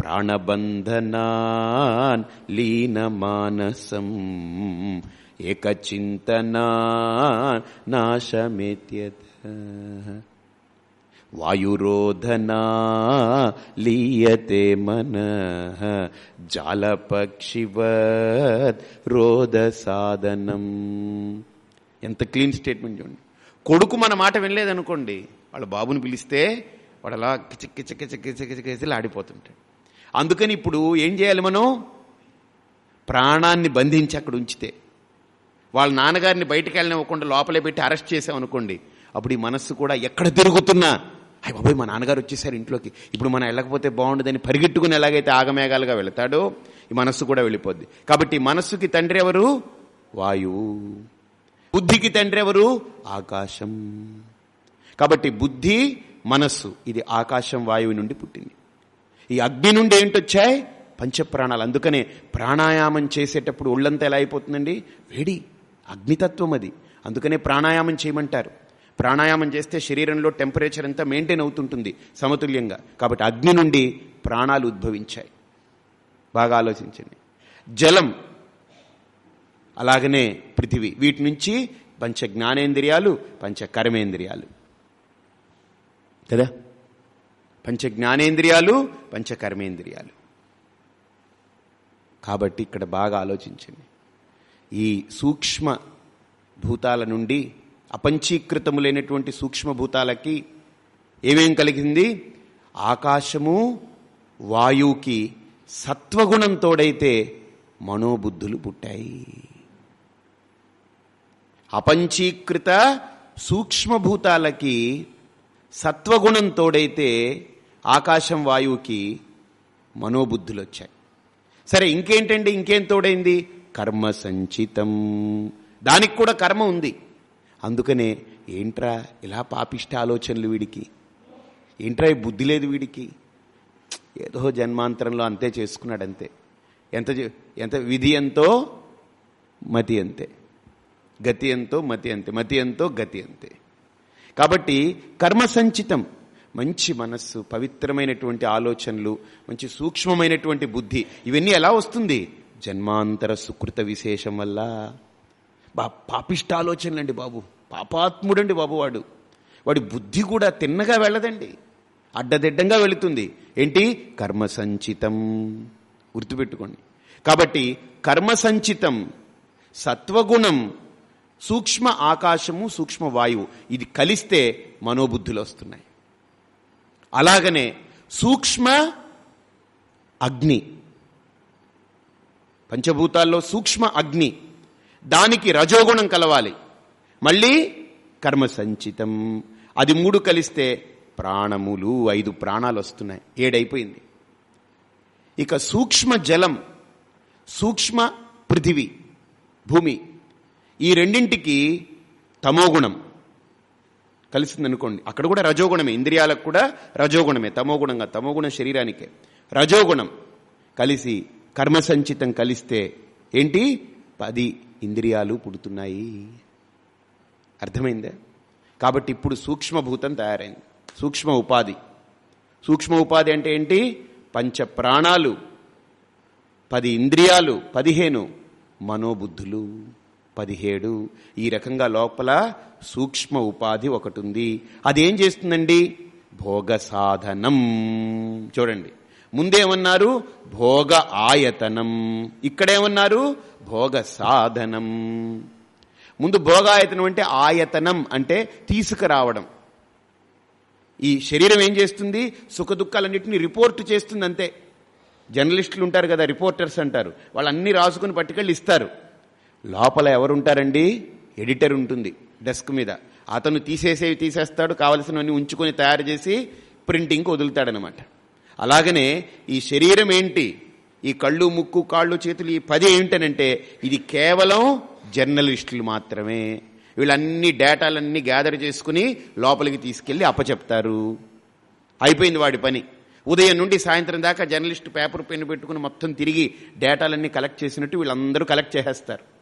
ప్రాణబంధనాన్ లీన మానసం ఏకచింతనా నాశమేత్యత. వాయురోధనా లీయతే మన జాలపక్షివత్ రోధ సాధనం ఎంత క్లీన్ స్టేట్మెంట్ చూడండి. కొడుకు మన మాట వినలేదనుకోండి వాళ్ళ బాబుని పిలిస్తే వాడు అలా కిచక్కి కిచక్ కిచక్ కిచక్ ఆడిపోతుంటాడు అందుకని ఇప్పుడు ఏం చేయాలి మనం? ప్రాణాన్ని బంధించి అక్కడ ఉంచితే. వాళ్ళ నాన్నగారిని బయటకు వెళ్ళనివ్వకుండా లోపలే పెట్టి అరెస్ట్ చేసామనుకోండి అప్పుడు ఈ మనస్సు కూడా ఎక్కడ తిరుగుతున్నా అయ్య బాబోయ్ మా నాన్నగారు వచ్చేసారు ఇంట్లోకి. ఇప్పుడు మనం వెళ్ళకపోతే బాగుండదని పరిగెట్టుకుని ఎలాగైతే ఆగమేఘాలుగా వెళతాడో ఈ మనస్సు కూడా వెళ్ళిపోద్ది. కాబట్టి మనస్సుకి తండ్రి ఎవరు? వాయువు బుద్ధికి తండ్రి ఎవరు? ఆకాశం. కాబట్టి బుద్ధి మనస్సు ఇది ఆకాశం వాయువు నుండి పుట్టింది. ఈ అగ్ని నుండి ఏంటొచ్చాయి? పంచప్రాణాలు. అందుకనే ప్రాణాయామం చేసేటప్పుడు ఒళ్ళంతా ఎలా అయిపోతుందండి? వేడి అగ్నితత్వం అది. అందుకనే ప్రాణాయామం చేయమంటారు. ప్రాణాయామం చేస్తే శరీరంలో టెంపరేచర్ అంతా మెయింటైన్ అవుతుంటుంది సమతుల్యంగా. కాబట్టి అగ్ని నుండి ప్రాణాలు ఉద్భవించాయి. బాగా ఆలోచించండి. జలం అలాగనే పృథివీ. వీటి నుంచి పంచ జ్ఞానేంద్రియాలు పంచ కర్మేంద్రియాలు. కదా? పంచ జ్ఞానేంద్రియాలు పంచ కర్మేంద్రియాలు. కాబట్టి ఇక్కడ బాగా ఆలోచించండి. ఈ సూక్ష్మ భూతాల నుండి అపంచీకృతము లేనటువంటి సూక్ష్మభూతాలకి ఏమేం కలిగింది? ఆకాశము వాయువుకి సత్వగుణం తోడైతే మనోబుద్ధులు పుట్టాయి. అపంచీకృత సూక్ష్మభూతాలకి సత్వగుణం తోడైతే ఆకాశం వాయువుకి మనోబుద్ధులు వచ్చాయి సరే ఇంకేంటండి? ఇంకేం తోడైంది? కర్మ సంచితం. దానికి కూడా కర్మ ఉంది. అందుకనే ఏంట్రా ఇలా పాపిష్ట ఆలోచనలు వీడికి? ఏంట్రా బుద్ధి లేదు వీడికి? ఏదో జన్మాంతరంలో అంతే చేసుకున్నాడు అంతే ఎంత చే- ఎంత విధి ఎంతో మతి అంతే గతి ఎంతో మతి అంతే మతి ఎంతో గతి అంతే కాబట్టి కర్మ సంచితం మంచి మనస్సు పవిత్రమైనటువంటి ఆలోచనలు మంచి సూక్ష్మమైనటువంటి బుద్ధి ఇవన్నీ ఎలా వస్తుంది? జన్మాంతర సుకృత విశేషం వల్ల. బా పాపిష్ట ఆలోచనలండి బాబు. పాపాత్ముడండి బాబు వాడు. వాడి బుద్ధి కూడా తిన్నగా వెళ్ళదండి. అడ్డదిడ్డంగా వెళుతుంది. ఏంటి? కర్మ సంచితం. గుర్తుపెట్టుకోండి. కాబట్టి కర్మ సంచితం సత్వగుణం సూక్ష్మ ఆకాశము సూక్ష్మ వాయువు ఇది కలిస్తే మనోబుద్ధులు వస్తున్నాయి. అలాగనే సూక్ష్మ అగ్ని. పంచభూతాల్లో సూక్ష్మ అగ్ని దానికి రజోగుణం కలవాలి. మళ్ళీ కర్మ సంచితం అది మూడు కలిస్తే ప్రాణములు ఐదు ప్రాణాలు వస్తున్నాయి ఏడైపోయింది. ఇక సూక్ష్మ జలం సూక్ష్మ పృథివీ భూమి ఈ రెండింటికి తమోగుణం. కలిసిందనుకోండి. అక్కడ కూడా రజోగుణమే. ఇంద్రియాలకు కూడా రజోగుణమే. తమోగుణంగా తమోగుణం శరీరానికే. రజోగుణం కలిసి కర్మ సంచితం కలిస్తే ఏంటి? పది ఇంద్రియాలు పుడుతున్నాయి. అర్థమైందే? కాబట్టి ఇప్పుడు సూక్ష్మభూతం తయారైంది. సూక్ష్మ ఉపాధి. సూక్ష్మ ఉపాధి అంటే ఏంటి? పంచ ప్రాణాలు పది ఇంద్రియాలు పదిహేను మనోబుద్ధులు పదిహేడు. ఈ రకంగా లోపల సూక్ష్మ ఉపాధి ఒకటి ఉంది అదేం చేస్తుందండి? భోగ సాధనం. చూడండి. ముందేమన్నారు? భోగ ఆయతనం. ఇక్కడేమన్నారు? భోగ సాధనం ముందు భోగాయతనం అంటే ఆయతనం అంటే తీసుకురావడం. ఈ శరీరం ఏం చేస్తుంది? సుఖ దుఃఖాలన్నింటినీ రిపోర్ట్ చేస్తుంది అంతే. జర్నలిస్టులు ఉంటారు కదా రిపోర్టర్స్ అంటారు. వాళ్ళు అన్ని రాసుకుని పట్టుకెళ్ళి ఇస్తారు. లోపల ఎవరుంటారండి? ఎడిటర్ ఉంటుంది డెస్క్ మీద. అతను తీసేసేవి తీసేస్తాడు కావలసినవన్నీ ఉంచుకొని తయారు చేసి ప్రింటింగ్కి వదులుతాడనమాట. అలాగనే ఈ శరీరం ఏంటి? ఈ కళ్ళు ముక్కు కాళ్ళు చేతులు ఈ పది ఏమిటనంటే ఇది కేవలం జర్నలిస్టులు మాత్రమే. వీళ్ళన్ని డేటాలన్నీ గ్యాదర్ చేసుకుని లోపలికి తీసుకెళ్ళి అప్పచెప్తారు. అయిపోయింది వాడి పని. ఉదయం నుండి సాయంత్రం దాకా జర్నలిస్ట్ పేపర్ పెన్ను పెట్టుకుని మొత్తం తిరిగి డేటాలన్నీ కలెక్ట్ చేసినట్టు వీళ్ళందరూ కలెక్ట్ చేసేస్తారు.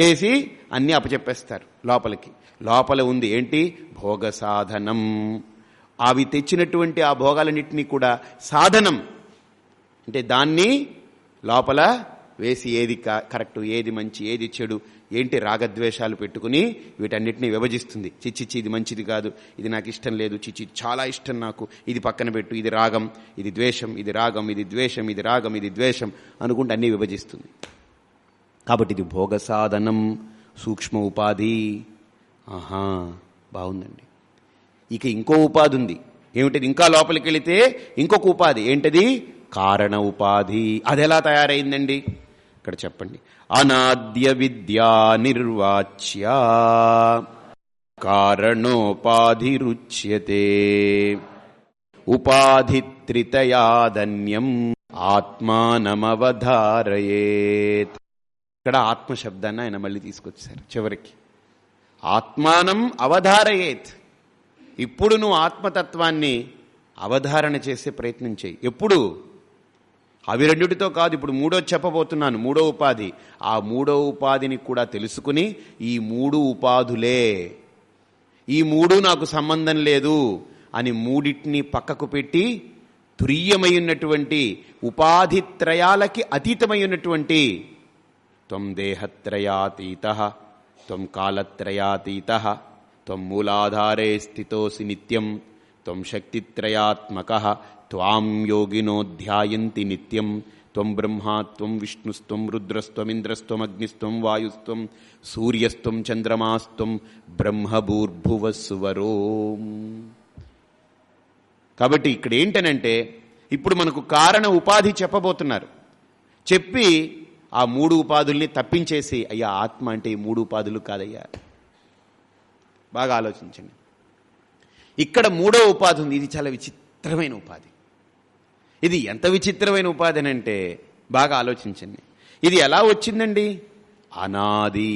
చేసి అన్నీ అప్పచెప్పేస్తారు లోపలికి. లోపల ఉంది ఏంటి? భోగ సాధనం అవి తెచ్చినటువంటి ఆ భోగాలన్నింటినీ కూడా సాధనం. అంటే దాన్ని లోపల వేసి ఏది క- కరెక్ట్ ఏది మంచి ఏది చెడు ఏంటి రాగద్వేషాలు పెట్టుకుని వీటన్నిటిని విభజిస్తుంది. చిచ్చిచ్చి ఇది మంచిది కాదు ఇది నాకు ఇష్టం లేదు చిచ్చి చాలా ఇష్టం నాకు ఇది పక్కన పెట్టు ఇది రాగం ఇది ద్వేషం ఇది రాగం ఇది ద్వేషం ఇది రాగం ఇది ద్వేషం అనుకుంటే అన్నీ విభజిస్తుంది. కాబట్టి ఇది భోగ సాధనం సూక్ష్మ ఉపాధి. ఆహా బాగుందండి. ఇక ఇంకో ఉపాధి ఉంది. ఏమిటది? ఇంకా లోపలికి వెళితే ఇంకొక ఉపాధి. ఏంటది? కారణ ఉపాధి. అది ఎలా తయారైందండి? ఇక్కడ చెప్పండి. అనాద్య విద్యా నిర్వాచ్య. కారణోపాధిరుచ్యతే ఉపాధిత్రితయాదన్యం ఆత్మానమవధారయేత్. ఇక్కడ ఆత్మ శబ్దాన్ని ఆయన మళ్ళీ తీసుకొచ్చారు చివరికి. ఆత్మానం అవధారయేత్. ఇప్పుడు నువ్వు ఆత్మతత్వాన్ని అవధారణ చేసే ప్రయత్నం చేయి. ఎప్పుడు? అవి రెండిటితో కాదు ఇప్పుడు మూడో చెప్పబోతున్నాను మూడో ఉపాధి. ఆ మూడో ఉపాధిని కూడా తెలుసుకుని ఈ మూడు ఉపాధులే. ఈ మూడు నాకు సంబంధం లేదు అని మూడింటిని పక్కకు పెట్టి తురీయమై ఉన్నటువంటి ఉపాధిత్రయాలకి అతీతమై ఉన్నటువంటి త్వం దేహత్రయాతీత త్వం కాలత్రయాతీత త్వం మూలాధారే స్థితోసి నిత్యం త్వం శక్తిత్రయాత్మక త్వాం యోగినోధ్యాయంతి నిత్యం త్వం బ్రహ్మా త్వం విష్ణుస్త్వం రుద్రస్త్వమింద్రస్త్వం అగ్నిస్త్వం వాయుస్త్వం సూర్యస్త్వం చంద్రమాస్త్వం బ్రహ్మభూర్భువస్సువరోం కాబట్టి ఇక్కడ ఏంటనంటే ఇప్పుడు మనకు కారణ ఉపాధి చెప్పబోతున్నారు. చెప్పి ఆ మూడు ఉపాధుల్ని తప్పించేసి అయ్యా ఆత్మ అంటే ఈ మూడు ఉపాధులు కాదయ్యా. బాగా ఆలోచించండి. ఇక్కడ మూడో ఉపాధి ఉంది ఇది చాలా విచిత్రమైన ఉపాధి. ఇది ఎంత విచిత్రమైన ఉపాధి అంటే బాగా ఆలోచించండి. ఇది ఎలా వచ్చిందండి? అనాది.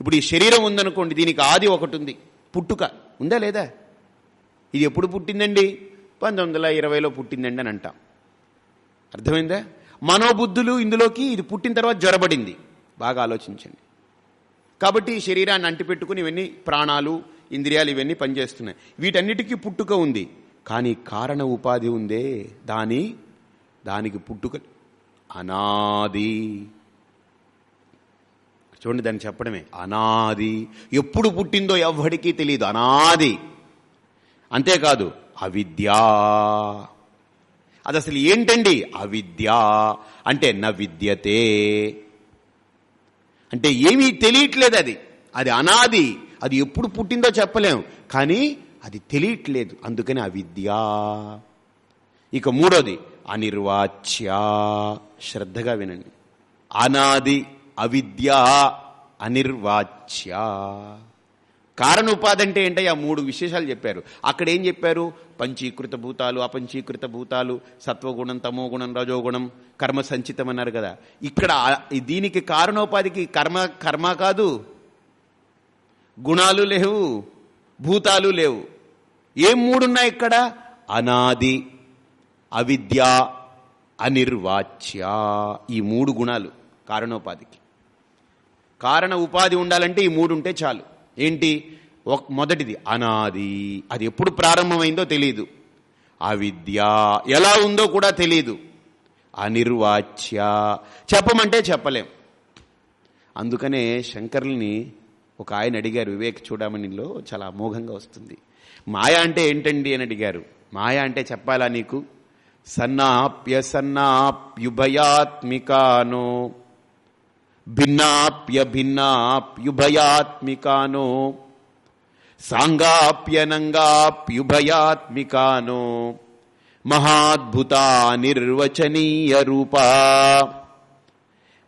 ఇప్పుడు ఈ శరీరం ఉందనుకోండి దీనికి ఆది ఒకటి ఉంది పుట్టుక. ఉందా లేదా? ఇది ఎప్పుడు పుట్టిందండి? పంతొమ్మిది వందల ఇరవైలో పుట్టిందండి అని అంటాం. అర్థమైందా? మనోబుద్ధులు ఇందులోకి ఇది పుట్టిన తర్వాత జ్వరబడింది బాగా ఆలోచించండి. కాబట్టి ఈ శరీరాన్ని అంటిపెట్టుకుని ఇవన్నీ ప్రాణాలు ఇంద్రియాలు ఇవన్నీ పనిచేస్తున్నాయి. వీటన్నిటికీ పుట్టుక ఉంది. కానీ కారణ ఉపాధి ఉందే దాని దానికి పుట్టుక అనాది. చూడండి దాన్ని చెప్పడమే. అనాది. ఎప్పుడు పుట్టిందో ఎవ్వడికి తెలియదు అనాది. అంతేకాదు అవిద్యా. అది అసలు ఏంటండి? అవిద్య. అంటే న విద్యతే. అంటే ఏమీ తెలియట్లేదు అది. అది అనాది. అది ఎప్పుడు పుట్టిందో చెప్పలేము కానీ అది తెలియట్లేదు. అందుకని అవిద్య. ఇక మూడోది అనిర్వాచ్య. శ్రద్ధగా వినండి. అనాది అవిద్య అనిర్వాచ్య. కారణ ఉపాధి అంటే ఏంటో? ఆ మూడు విశేషాలు చెప్పారు. అక్కడ ఏం చెప్పారు? పంచీకృత భూతాలు అపంచీకృత భూతాలు సత్వగుణం తమోగుణం రజోగుణం కర్మ సంచితం అన్నారు కదా. ఇక్కడ దీనికి కారణోపాధికి కర్మ కర్మ కాదు. గుణాలు లేవు. భూతాలు లేవు. ఏం మూడున్నాయి ఇక్కడ? అనాది అవిద్య అనిర్వాచ్య. ఈ మూడు గుణాలు కారణోపాధికి. కారణ ఉపాధి ఉండాలంటే ఈ మూడు ఉంటే చాలు. ఏంటి? మొదటిది అనాది. అది ఎప్పుడు ప్రారంభమైందో తెలియదు అవిద్య ఎలా ఉందో కూడా తెలియదు అనిర్వాచ్య. చెప్పమంటే చెప్పలేం. అందుకనే శంకరుల్ని ఒక ఆయన అడిగారు వివేక్ చూడమనిలో చాలా అమోఘంగా వస్తుంది. మాయ అంటే ఏంటండి అని అడిగారు. మాయ అంటే చెప్పాలా నీకు? సన్నాప్య సన్నాప్యుభయాత్మికానో భిన్నాప్య భిన్నాప్యుభయాత్మికానో సాంగాప్యనంగాప్యుభయాత్మికానో మహాద్భుత నిర్వచనీయ రూపా.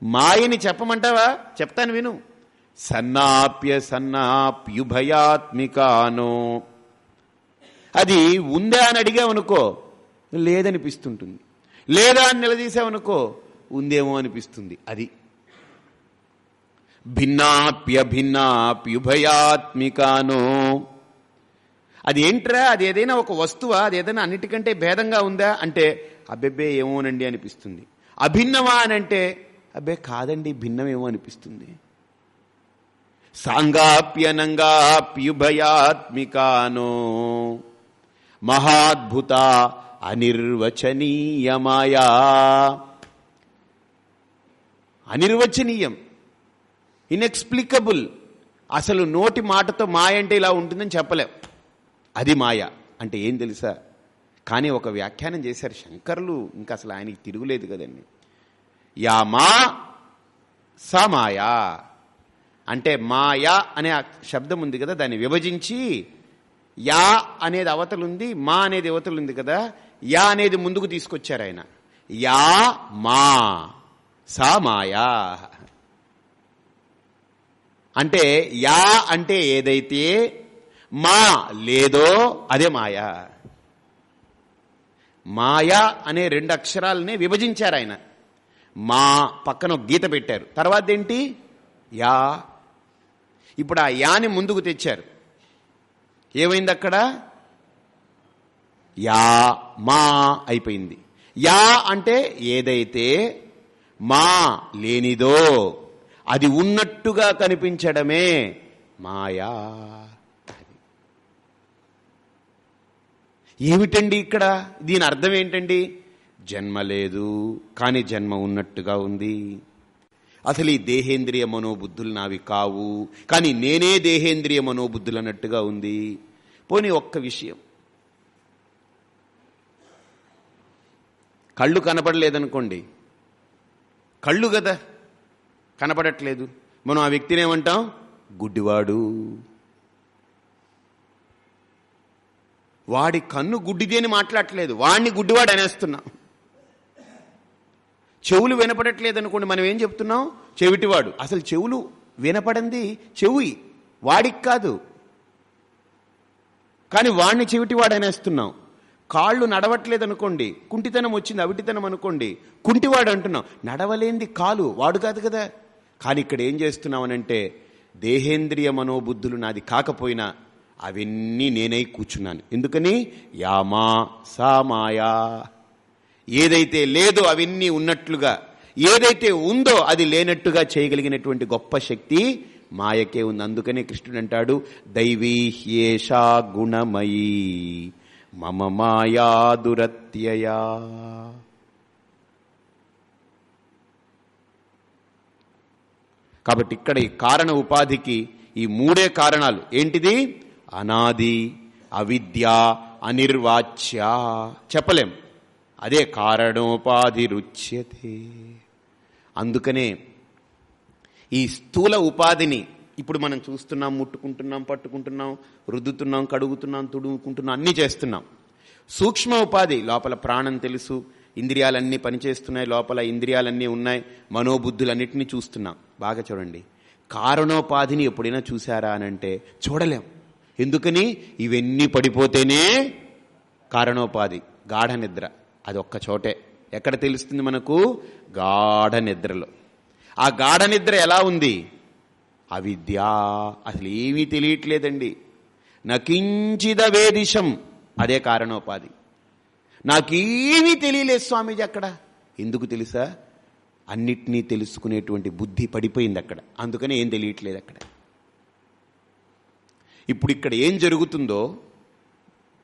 మాయని చెప్పమంటావా? చెప్తాను విను. సన్నాప్య సన్నాప్యుభయాత్మికానో. అది ఉందా అని అడిగావనుకో లేదనిపిస్తుంటుంది. లేదా అని నిలదీసామనుకో ఉందేమో అనిపిస్తుంది. అది భిన్నాప్య భిన్నాప్యుభయాత్మికానో. అది ఏంట్రా అది ఏదైనా ఒక వస్తువా అది ఏదైనా అన్నిటికంటే భేదంగా ఉందా అంటే అబ్బెబ్బే ఏమోనండి అనిపిస్తుంది. అభిన్నమా అని అంటే అబ్బే కాదండి భిన్నమేమో అనిపిస్తుంది. సాంగాప్యనంగాప్యుభయాత్మికానో. మహాద్భుత అనిర్వచనీయమాయా. అనిర్వచనీయం. ఇన్ఎక్స్ప్లికబుల్. అసలు నోటి మాటతో మాయ అంటే ఇలా ఉంటుందని చెప్పలేం. అది మాయ. అంటే ఏం తెలుసా? కానీ ఒక వ్యాఖ్యానం చేశారు శంకర్లు. ఇంకా అసలు ఆయనకి తిరుగులేదు కదండి. యా మా సమాయా. మాయా అంటే మాయా అనే శబ్దం ఉంది కదా దాన్ని విభజించి యా అనేది అవతలుంది మా అనేది అవతలుంది కదా యా అనేది ముందుకు తీసుకొచ్చారు ఆయన. యా మా సా మాయా. అంటే యా అంటే ఏదైతే మా లేదో అదే మాయా. మాయా అనే రెండు అక్షరాలనే విభజించారు ఆయన. మా పక్కన ఒక గీత పెట్టారు. తర్వాత ఏంటి యా ఇప్పుడు ఆ యాని ముందుకు తెచ్చారు. ఏమైంది అక్కడ? యా మా అయిపోయింది. యా అంటే ఏదైతే మా లేనిదో అది ఉన్నట్టుగా కనిపించడమే మాయా ఏమిటండి ఇక్కడ? దీని అర్థం ఏంటండి? జన్మ లేదు కానీ జన్మ ఉన్నట్టుగా ఉంది. అసలు ఈ దేహేంద్రియ మనోబుద్ధులు నావి కావు. కానీ నేనే దేహేంద్రియ మనోబుద్ధులు అన్నట్టుగా ఉంది. పోనీ ఒక్క విషయం. కళ్ళు కనపడలేదనుకోండి. కళ్ళు కదా కనపడట్లేదు. మనం ఆ వ్యక్తిని ఏమంటాం? గుడ్డివాడు. వాడి కన్ను గుడ్డిది అని మాట్లాడట్లేదు. వాడిని గుడ్డివాడు అనేస్తున్నాం. చెవులు వినపడట్లేదు అనుకోండి మనం ఏం చెప్తున్నాం? చెవిటివాడు. అసలు చెవులు వినపడింది చెవి. వాడికి కాదు. కానీ వాడిని చెవిటివాడు అనేస్తున్నాం కాళ్ళు నడవట్లేదు అనుకోండి కుంటితనం వచ్చింది అవిటితనం అనుకోండి కుంటివాడు అంటున్నాం. నడవలేంది కాలు వాడు కాదు కదా. కానీ ఇక్కడ ఏం చేస్తున్నామనంటే దేహేంద్రియ మనోబుద్ధులు నాది కాకపోయినా అవన్నీ నేనై కూర్చున్నాను. ఎందుకని? యామా సా మాయా. ఏదైతే లేదో అవన్నీ ఉన్నట్లుగా ఏదైతే ఉందో అది లేనట్టుగా చేయగలిగినటువంటి గొప్ప శక్తి మాయకే ఉంది. అందుకనే కృష్ణుడు అంటాడు దైవీహ్యేషా గుణమయీ మమ మాయా దురత్యయా. కాబట్టి ఇక్కడ ఈ కారణ ఉపాధికి ఈ మూడే కారణాలు. ఏంటిది? అనాది అవిద్య అనిర్వాచ్య. చెప్పలేం. అదే కారణోపాధి రుచ్యతే అందుకనే ఈ స్థూల ఉపాధిని ఇప్పుడు మనం చూస్తున్నాం ముట్టుకుంటున్నాం పట్టుకుంటున్నాం రుద్దుతున్నాం కడుగుతున్నాం తుడుముకుంటున్నాం అన్నీ చేస్తున్నాం. సూక్ష్మ ఉపాధి లోపల ప్రాణం తెలుసు ఇంద్రియాలన్నీ పనిచేస్తున్నాయి లోపల ఇంద్రియాలన్నీ ఉన్నాయి మనోబుద్ధులన్నింటినీ చూస్తున్నాం. బాగా చూడండి. కారణోపాధిని ఎప్పుడైనా చూసారా అనంటే చూడలేం. ఎందుకని? ఇవన్నీ పడిపోతేనే కారణోపాధి గాఢ నిద్ర. అది ఒక్క చోటే. ఎక్కడ తెలుస్తుంది మనకు? గాఢ నిద్రలో ఆ గాఢ నిద్ర ఎలా ఉంది? అవిద్య. అసలు ఏమీ తెలియట్లేదండి. నకించిద వేదిశం అదే కారణోపాధి. నాకేమీ తెలియలేదు స్వామీజీ అక్కడ. ఎందుకు తెలుసా? అన్నిటినీ తెలుసుకునేటువంటి బుద్ధి పడిపోయింది అక్కడ. అందుకనే ఏం తెలియట్లేదు అక్కడ. ఇప్పుడు ఇక్కడ ఏం జరుగుతుందో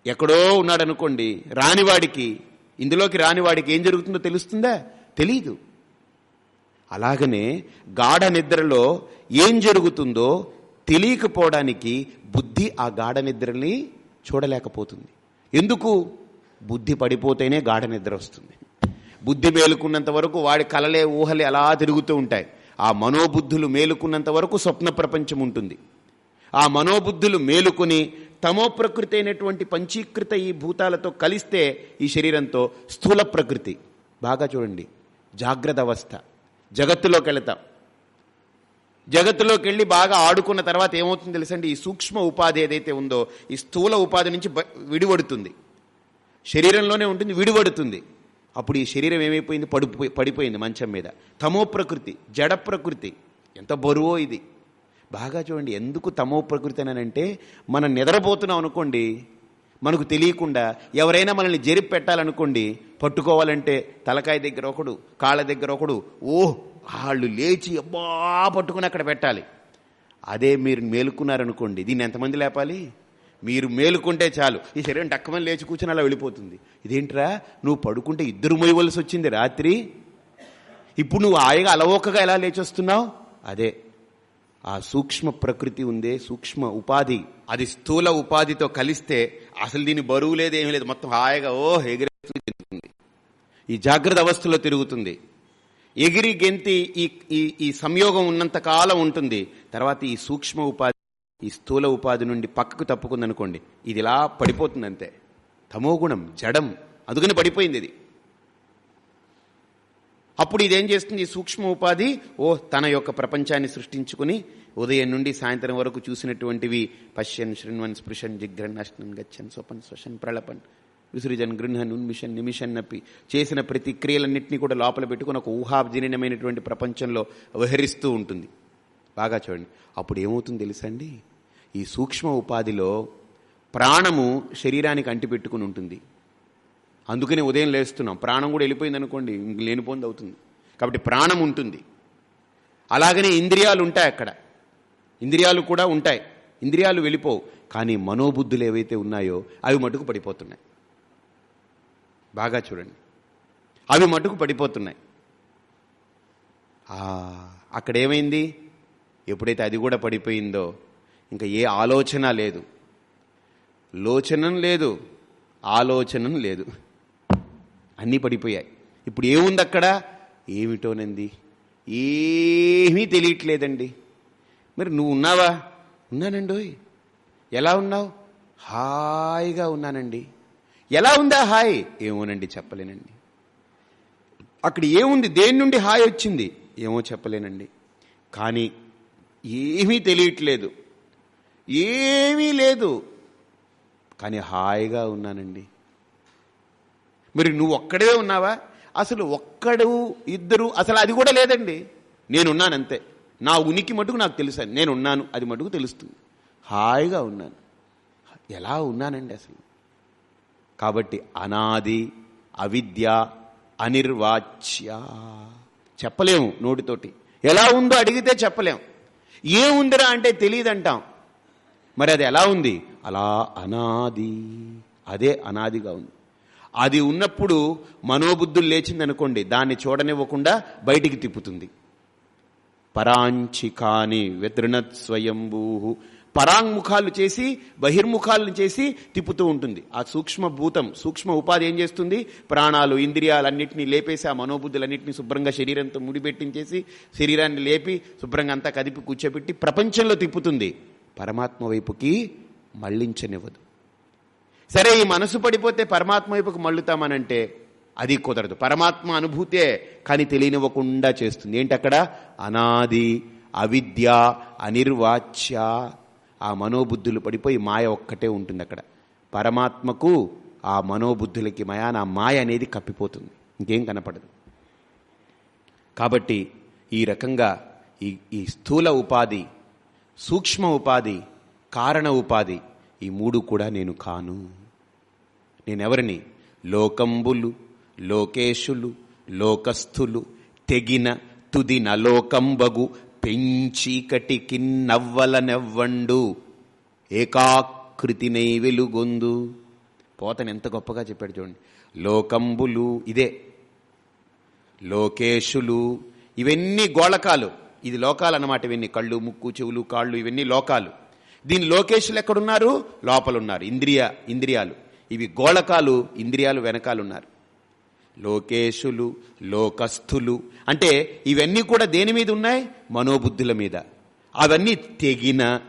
ఎక్కడో ఉన్నాడనుకోండి రానివాడికి ఇందులోకి రాని వాడికి ఏం జరుగుతుందో తెలుస్తుందా? తెలీదు. అలాగనే గాఢ నిద్రలో ఏం జరుగుతుందో తెలియకపోవడానికి బుద్ధి ఆ గాఢ నిద్రని చూడలేకపోతుంది. ఎందుకు? బుద్ధి పడిపోతేనే గాఢ నిద్ర వస్తుంది. బుద్ధి మేలుకున్నంత వరకు వాడి కలలే ఊహలే అలా తిరుగుతూ ఉంటాయి. ఆ మనోబుద్ధులు మేలుకున్నంత వరకు స్వప్న ప్రపంచం ఉంటుంది. ఆ మనోబుద్ధులు మేలుకుని తమో ప్రకృతి అయినటువంటి పంచీకృత ఈ భూతాలతో కలిస్తే ఈ శరీరంతో స్థూల ప్రకృతి. బాగా చూడండి. జాగ్రత్త అవస్థ. జగత్తులోకి వెళతాం. జగత్తులోకి వెళ్ళి బాగా ఆడుకున్న తర్వాత ఏమవుతుంది తెలుసండి? ఈ సూక్ష్మ ఉపాధి ఏదైతే ఉందో ఈ స్థూల ఉపాధి నుంచి బ- విడివడుతుంది శరీరంలోనే ఉంటుంది విడివడుతుంది అప్పుడు ఈ శరీరం ఏమైపోయింది? పడిపోయి పడిపోయింది మంచం మీద. తమో ప్రకృతి జడ ప్రకృతి. ఎంత బరువో ఇది. బాగా చూడండి ఎందుకు తమో ప్రకృతి అని అంటే మనం నిద్రపోతున్నాం అనుకోండి మనకు తెలియకుండా ఎవరైనా మనల్ని జరిపి పెట్టాలనుకోండి పట్టుకోవాలంటే తలకాయ దగ్గర ఒకడు కాళ్ళ దగ్గర ఒకడు ఓ వాళ్ళు లేచి అబ్బా పట్టుకుని అక్కడ పెట్టాలి. అదే మీరు మేలుకున్నారనుకోండి దీన్ని ఎంతమంది లేపాలి? మీరు మేలుకుంటే చాలు. ఈ శరీరం టక్కమని లేచి కూర్చొని అలా వెళ్ళిపోతుంది. ఇదేంట్రా? నువ్వు పడుకుంటే ఇద్దరు మోయవలసి వచ్చింది రాత్రి? ఇప్పుడు నువ్వు హాయిగా అలవోకగా ఎలా లేచి వస్తున్నావు అదే. ఆ సూక్ష్మ ప్రకృతి ఉందే సూక్ష్మ ఉపాధి. అది స్థూల ఉపాధితో కలిస్తే అసలు దీని బరువు లేదు ఏమీ లేదు. మొత్తం హాయిగా ఓ ఎగిరేస్తూ తిరుగుతుంది. ఈ జాగ్రత్త అవస్థలో తిరుగుతుంది. ఎగిరి గెంతి ఈ ఈ ఈ సంయోగం ఉన్నంత కాలం ఉంటుంది. తర్వాత ఈ సూక్ష్మ ఉపాధి ఈ స్థూల ఉపాధి నుండి పక్కకు తప్పుకుందనుకోండి ఇది ఇలా పడిపోతుంది అంతే తమోగుణం జడం అందుకని పడిపోయింది ఇది. అప్పుడు ఇదేం చేస్తుంది? ఈ సూక్ష్మ ఉపాధి ఓ తన యొక్క ప్రపంచాన్ని సృష్టించుకుని ఉదయం నుండి సాయంత్రం వరకు చూసినటువంటివి పశ్యన్ శృణ్వన్ స్పృశన్ జిగ్రన్ అశ్నన్ గచ్చన్ స్వపన్ స్వశన్ ప్రళపన్ విసృజన్ గృహన్ ఉన్మిషన్ నిమిషన్ నప్పి చేసిన ప్రతి క్రియలన్నింటినీ కూడా లోపల పెట్టుకుని ఒక ఊహాజనీనమైనటువంటి ప్రపంచంలో విహరిస్తూ ఉంటుంది. బాగా చూడండి. అప్పుడు ఏమవుతుంది తెలుసండి ఈ సూక్ష్మ ఉపాధిలో ప్రాణము శరీరానికి అంటిపెట్టుకుని ఉంటుంది. అందుకనే ఉదయం లేస్తున్నాం. ప్రాణం కూడా వెళ్ళిపోయింది అనుకోండి ఇంక లేనిపోంది అవుతుంది. కాబట్టి ప్రాణం ఉంటుంది. అలాగనే ఇంద్రియాలు ఉంటాయి అక్కడ. ఇంద్రియాలు కూడా ఉంటాయి. ఇంద్రియాలు వెళ్ళిపోవు. కానీ మనోబుద్ధులు ఏవైతే ఉన్నాయో అవి మటుకు పడిపోతున్నాయి. బాగా చూడండి. అవి మటుకు పడిపోతున్నాయి. అక్కడ ఏమైంది ఎప్పుడైతే అది కూడా పడిపోయిందో ఇంకా ఏ ఆలోచన లేదు. లోచనం లేదు ఆలోచనం లేదు. అన్నీ పడిపోయాయి. ఇప్పుడు ఏముంది అక్కడ ఏమిటోనంది? ఏమీ తెలియట్లేదండి. మరి నువ్వు ఉన్నావా? ఉన్నానండి ఓయ్. ఎలా ఉన్నావు? హాయిగా ఉన్నానండి. ఎలా ఉందా హాయ్? ఏమోనండి చెప్పలేనండి. అక్కడ ఏముంది? దేని నుండి హాయ్ వచ్చింది? ఏమో చెప్పలేనండి. కానీ ఏమీ తెలియట్లేదు. ఏమీ లేదు. కానీ హాయిగా ఉన్నానండి. మరి నువ్వు ఒక్కడే ఉన్నావా? అసలు ఒక్కడు ఇద్దరు అసలు అది కూడా లేదండి. నేనున్నానంతే. నా ఉనికి మటుకు నాకు తెలుసాను నేను ఉన్నాను అది మటుకు తెలుస్తుంది. హాయిగా ఉన్నాను. ఎలా ఉన్నానండి అసలు? కాబట్టి అనాది అవిద్య అనిర్వాచ్య. చెప్పలేము నోటితోటి. ఎలా ఉందో అడిగితే చెప్పలేం. ఏముందిరా అంటే తెలియదంటాం. మరి అది ఎలా ఉంది? అలా అనాది అదే అనాదిగా ఉంది. అది ఉన్నప్పుడు మనోబుద్ధులు లేచిందనుకోండి దాన్ని చూడనివ్వకుండా బయటికి తిప్పుతుంది. పరాంచికాని వ్యతృణత్ స్వయంభూ పరాంగ్ముఖాలు చేసి బహిర్ముఖాలను చేసి తిప్పుతూ ఉంటుంది. ఆ సూక్ష్మ భూతం సూక్ష్మ ఉపాధి ఏం చేస్తుంది? ప్రాణాలు ఇంద్రియాలన్నింటినీ లేపేసి ఆ మనోబుద్ధులన్నింటినీ శుభ్రంగా శరీరంతో ముడిపెట్టించేసి శరీరాన్ని లేపి శుభ్రంగా అంతా కదిపి కూర్చోబెట్టి ప్రపంచంలో తిప్పుతుంది. పరమాత్మ వైపుకి మళ్ళించనివ్వదు సరే ఈ మనసు పడిపోతే పరమాత్మ వైపుకు మళ్ళుతామనంటే అది కుదరదు. పరమాత్మ అనుభూతే కానీ తెలియనివ్వకుండా చేస్తుంది. ఏంటి అక్కడ? అనాది అవిద్య అనిర్వాచ్య. ఆ మనోబుద్ధులు పడిపోయి మాయ ఒక్కటే ఉంటుంది అక్కడ. పరమాత్మకు ఆ మనోబుద్ధులకి మయాన మాయ అనేది కప్పిపోతుంది. ఇంకేం కనపడదు. కాబట్టి ఈ రకంగా ఈ ఈ స్థూల ఉపాధి సూక్ష్మ ఉపాధి కారణ ఉపాధి ఈ మూడు కూడా నేను కాను. నేనెవరిని? లోకంబులు లోకేశులు లోకస్థులు తెగిన తుది నలోకంబగు పెంచీకటికి నవ్వలనెవ్వండు ఏకాకృతినై వెలుగొందు. పోతను ఎంత గొప్పగా చెప్పాడు చూడండి. లోకంబులు ఇదే. లోకేశులు ఇవన్నీ గోళకాలు. ఇది లోకాలు అన్నమాట ఇవన్నీ. కళ్ళు ముక్కు చెవులు కాళ్ళు ఇవన్నీ లోకాలు. దీని లోకేష్లు ఎక్కడున్నారు? లోపలున్నారు. ఇంద్రియ ఇంద్రియాలు. ఇవి గోళకాలు ఇంద్రియాలు వెనకాలున్నారు. లోకేశులు లోకస్థులు. అంటే ఇవన్నీ కూడా దేని మీద ఉన్నాయి? మనోబుద్ధుల మీద. అవన్నీ తెగిన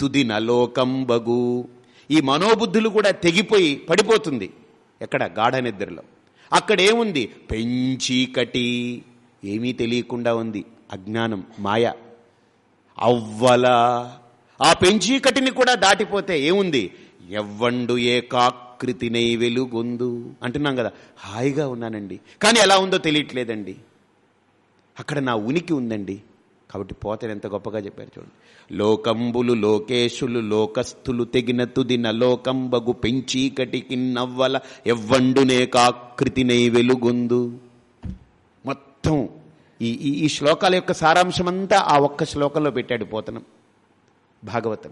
తుదిన లోకంబగు ఈ మనోబుద్ధులు కూడా తెగిపోయి పడిపోతుంది ఎక్కడ? గాఢ నిద్రలో. అక్కడేముంది పెంచీకటి. ఏమీ తెలియకుండా ఉంది. అజ్ఞానం మాయ. అవ్వల ఆ పెంచీకటిని కూడా దాటిపోతే ఏముంది? ఎవ్వండు ఏకాకృతినై వెలుగొందు. అంటున్నాం కదా హాయిగా ఉన్నానండి. కానీ ఎలా ఉందో తెలియట్లేదండి. అక్కడ నా ఉనికి ఉందండి. కాబట్టి పోతే ఎంత గొప్పగా చెప్పారు చూడండి. లోకంబులు లోకేశులు లోకస్థులు తెగిన తుదిన లోకంబగు పెంచీకటికి నవ్వల ఎవ్వండునేకాకృతినై వెలుగొందు. మొత్తం ఈ ఈ శ్లోకాల యొక్క సారాంశమంతా ఆ ఒక్క శ్లోకంలో పెట్టాడు పోతనం. భాగవతం.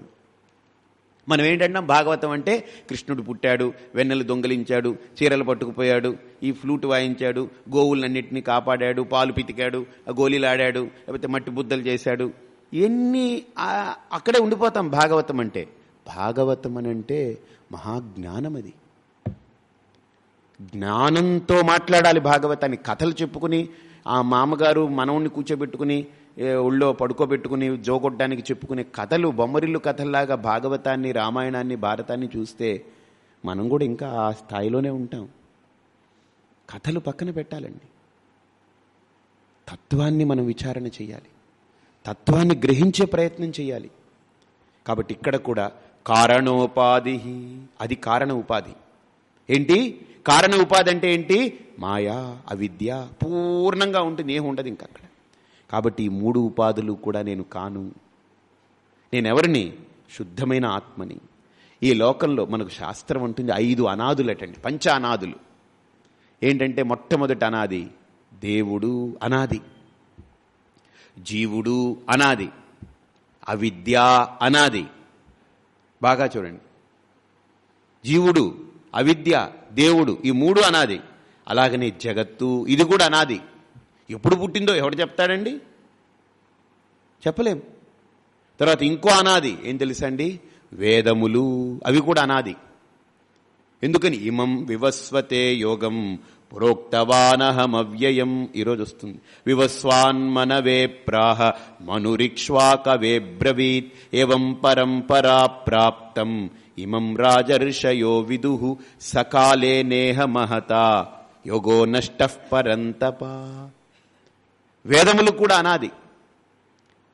మనం ఏంటంటే భాగవతం అంటే కృష్ణుడు పుట్టాడు వెన్నెలు దొంగలించాడు చీరలు పట్టుకుపోయాడు ఈ ఫ్లూట్ వాయించాడు గోవులన్నింటినీ కాపాడాడు పాలు పితికాడు గోలీలాడాడు లేకపోతే మట్టి బుద్ధలు చేశాడు. ఇవన్నీ అక్కడే ఉండిపోతాం భాగవతం అంటే. భాగవతం అని అంటే మహాజ్ఞానం అది జ్ఞానంతో మాట్లాడాలి భాగవతాన్ని. కథలు చెప్పుకుని ఆ మామగారు మనవుణ్ణి కూర్చోబెట్టుకుని ఒళ్ళో పడుకోబెట్టుకుని జోగొట్టడానికి చెప్పుకునే కథలు బొమ్మరిల్లు కథల్లాగా భాగవతాన్ని రామాయణాన్ని భారతాన్ని చూస్తే మనం కూడా ఇంకా ఆ స్థాయిలోనే ఉంటాం. కథలు పక్కన పెట్టాలండి. తత్వాన్ని మనం విచారణ చేయాలి తత్వాన్ని గ్రహించే ప్రయత్నం చేయాలి కాబట్టి ఇక్కడ కూడా కారణోపాధి అది కారణ ఉపాధి ఏంటి? కారణ ఉపాధి అంటే ఏంటి? మాయా అవిద్య పూర్ణంగా ఉంటుంది ఏమి ఉండదు ఇంకక్కడ కాబట్టి ఈ మూడు ఉపాధులు కూడా నేను కాను. నేనెవరిని? శుద్ధమైన ఆత్మని. ఈ లోకంలో మనకు శాస్త్రం ఉంటుంది ఐదు అనాదులటండి. పంచ అనాదులు. ఏంటంటే మొట్టమొదటి అనాది? దేవుడు అనాది. జీవుడు అనాది. అవిద్య అనాది. బాగా చూడండి. జీవుడు అవిద్య దేవుడు ఈ మూడు అనాది. అలాగనే జగత్తు ఇది కూడా అనాది. ఎప్పుడు పుట్టిందో ఎవడు చెప్తాడండి? చెప్పలేం. తర్వాత ఇంకో అనాది ఏం తెలుసండి? వేదములు అవి కూడా అనాది. ఎందుకని? ఇమం వివస్వతే యోగం పురోక్తవానహమవ్యయం. ఈరోజు వస్తుంది. వివస్వాన్మనవే ప్రాహ మనురిక్ష్వాకవే బ్రవీత్ ఏవం పరంపరా ప్రాప్తం. ఇమం రాజర్షయో విదు సకాలే నేహ మహత. యోగో నష్ట పరంతపా. వేదములు కూడా అనాది.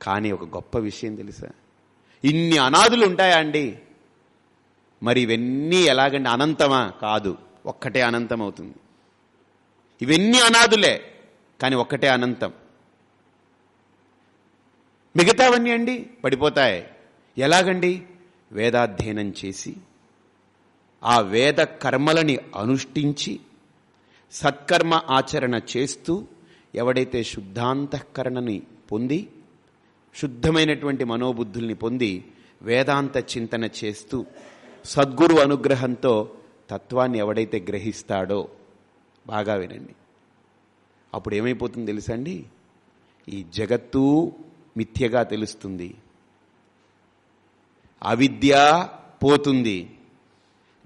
కానీ ఒక గొప్ప విషయం తెలుసా? ఇన్ని అనాదులు ఉంటాయా అండి? మరి ఇవన్నీ ఎలాగండి? అనంతమా? కాదు. ఒక్కటే అనంతం అవుతుంది. ఇవన్నీ అనాదులే కానీ ఒక్కటే అనంతం. మిగతావన్నీ అండి? పడిపోతాయి. ఎలాగండి? వేదాధ్యయనం చేసి ఆ వేద కర్మలని అనుష్ఠించి సత్కర్మ ఆచరణ చేస్తూ ఎవడైతే శుద్ధాంతఃకరణని పొంది శుద్ధమైనటువంటి మనోబుద్ధుల్ని పొంది వేదాంత చింతన చేస్తూ సద్గురు అనుగ్రహంతో తత్వాన్ని ఎవడైతే గ్రహిస్తాడో బాగా వినండి. అప్పుడు ఏమైపోతుంది తెలుసండి ఈ జగత్తు మిథ్యగా తెలుస్తుంది. అవిద్య పోతుంది.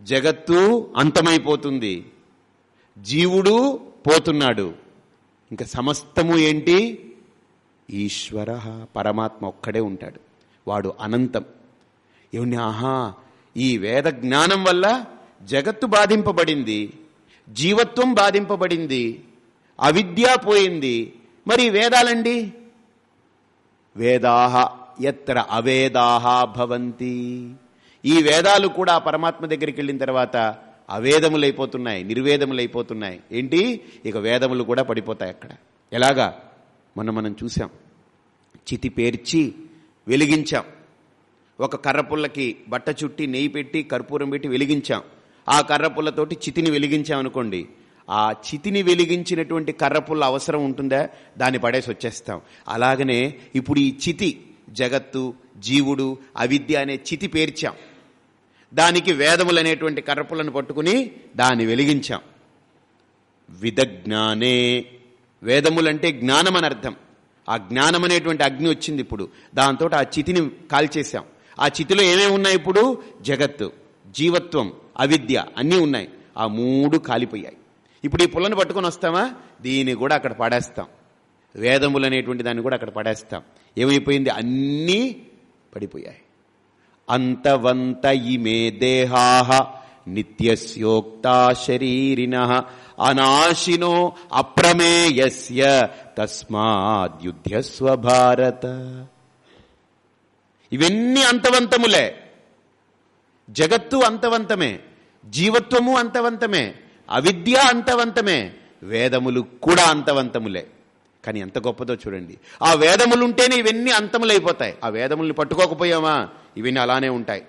జగత్తు అంతమైపోతుంది. జీవుడు పోతున్నాడు. ఇంకా సమస్తము ఏంటి? ఈశ్వర పరమాత్మ ఒక్కడే ఉంటాడు. వాడు అనంతం. ఏమన్నా ఆహా ఈ వేద జ్ఞానం వల్ల జగత్తు బాధింపబడింది జీవత్వం బాధింపబడింది అవిద్య పోయింది. మరి వేదాలండి? వేదాహ ఎత్ర అవేదాహ భవంతి. ఈ వేదాలు కూడా పరమాత్మ దగ్గరికి వెళ్ళిన తర్వాత అవేదములైపోతున్నాయి నిర్వేదములైపోతున్నాయి. ఏంటి? ఇక వేదములు కూడా పడిపోతాయి అక్కడ. ఎలాగా? మొన్న మనం చూసాం చితి పేర్చి వెలిగించాం. ఒక కర్రపుల్లకి బట్ట చుట్టి నెయ్యి పెట్టి కర్పూరం పెట్టి వెలిగించాం. ఆ కర్రపుల్లతోటి చితిని వెలిగించాం అనుకోండి. ఆ చితిని వెలిగించినటువంటి కర్రపుల్ల అవసరం ఉంటుందా? దాన్ని పడేసి వచ్చేస్తాం. అలాగనే ఇప్పుడు ఈ చితి జగత్తు జీవుడు అవిద్య అనే చితి పేర్చాం. దానికి వేదములనేటువంటి కర్రపులను పట్టుకుని దాన్ని వెలిగించాం. విదజ్ఞానే. వేదములంటే జ్ఞానం అని అర్థం ఆ జ్ఞానం అనేటువంటి అగ్ని వచ్చింది ఇప్పుడు. దాంతో ఆ చితిని కాల్చేశాం. ఆ చితిలో ఏమేమి ఉన్నాయి ఇప్పుడు? జగత్తు జీవత్వం అవిద్య అన్నీ ఉన్నాయి. ఆ మూడు కాలిపోయాయి. ఇప్పుడు ఈ పుల్లను పట్టుకొని వస్తామా? దీన్ని కూడా అక్కడ పడేస్తాం. వేదములు అనేటువంటి దాన్ని కూడా అక్కడ పడేస్తాం. ఏమైపోయింది? అన్నీ పడిపోయాయి. అంతవంత ఇమే దేహా నిత్యస్యోక్తా శరీరిణ అనాశినో అప్రమేయస్య తస్మాద్యుధ్యస్వ భారత ఇవన్నీ అంతవంతములే. జగత్తు అంతవంతమే జీవత్వము అంతవంతమే అవిద్య అంతవంతమే వేదములు కూడా అంతవంతములే. కానీ ఎంత గొప్పదో చూడండి. ఆ వేదములు ఉంటేనే ఇవన్నీ అంతములైపోతాయి. ఆ వేదముల్ని పట్టుకోకపోయామా? ఇవన్నీ అలానే ఉంటాయి.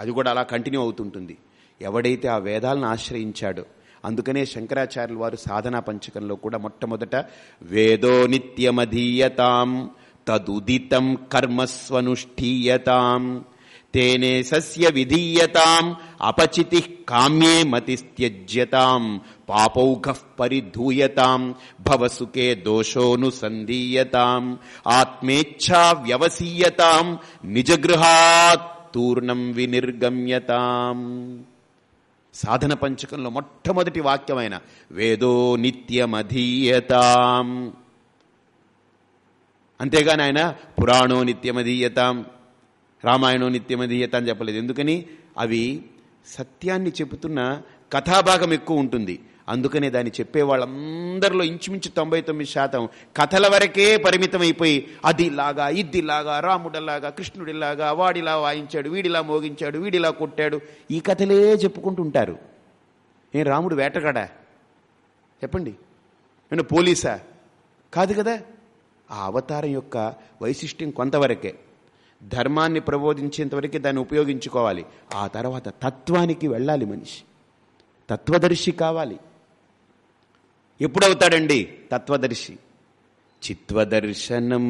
అది కూడా అలా కంటిన్యూ అవుతుంటుంది. ఎవడైతే ఆ వేదాలను ఆశ్రయించాడో అందుకనే శంకరాచార్యుల వారు సాధనా పంచకంలో కూడా మొట్టమొదట వేదో నిత్యమధీయతాం తదుదితం కర్మస్వనుష్ఠీయతాం తేనే సస్య విధీయతాం అపచితి కామ్యే మతిస్త్యజ్యతాం పాపౌఘ పరిధూయతాం భవసుకే దోషోనుసంధీయతాం ఆత్మేచ్ఛా వ్యవసీయతాం నిజగృహాత్ తూర్ణం వినిర్గమ్యతాం. సాధన పంచకంలో మొట్టమొదటి వాక్యమైన వేదో నిత్యమధీయతాం. అంతేగాని ఆయన పురాణో నిత్యమధీయతాం రామాయణో నిత్యమధీయత అని చెప్పలేదు. ఎందుకని? అవి సత్యాన్ని చెబుతున్న కథాభాగం ఎక్కువ ఉంటుంది. అందుకనే దాన్ని చెప్పే వాళ్ళందరిలో ఇంచుమించు తొంభై తొమ్మిది శాతం కథల వరకే పరిమితం అయిపోయి అదిలాగా ఇద్దిలాగా రాముడిలాగా కృష్ణుడిలాగా వాడిలా వాయించాడు వీడిలా మోగించాడు వీడిలా కొట్టాడు. ఈ కథలే చెప్పుకుంటుంటారు. ఏం రాముడు వేటగాడా? చెప్పండి. నేను పోలీసా? కాదు కదా. ఆ అవతారం యొక్క వైశిష్ట్యం కొంతవరకే. ధర్మాన్ని ప్రబోధించేంతవరకే దాన్ని ఉపయోగించుకోవాలి. ఆ తర్వాత తత్వానికి వెళ్ళాలి మనిషి. తత్వదర్శి కావాలి. ఎప్పుడవుతాడండి? తత్వదర్శి. చిత్వదర్శనం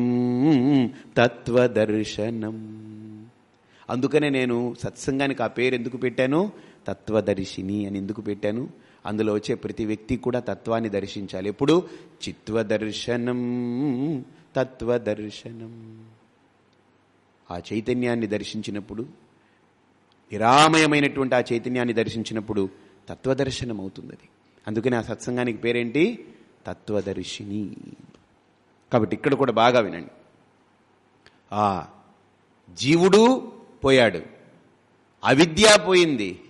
తత్వదర్శనం. అందుకనే నేను సత్సంగానికి ఆ పేరు ఎందుకు పెట్టాను? తత్వదర్శిని అని ఎందుకు పెట్టాను? అందులో వచ్చే ప్రతి వ్యక్తి కూడా తత్వాన్ని దర్శించాలి. ఎప్పుడు? చిత్వదర్శనం తత్వదర్శనం. ఆ చైతన్యాన్ని దర్శించినప్పుడు నిరామయమైనటువంటి ఆ చైతన్యాన్ని దర్శించినప్పుడు తత్వదర్శనం అవుతుంది అందుకని ఆ సత్సంగానికి పేరేంటి? తత్వదర్శిని. కాబట్టి ఇక్కడ కూడా బాగా వినండి. ఆ జీవుడు పోయాడు. అవిద్య పోయింది.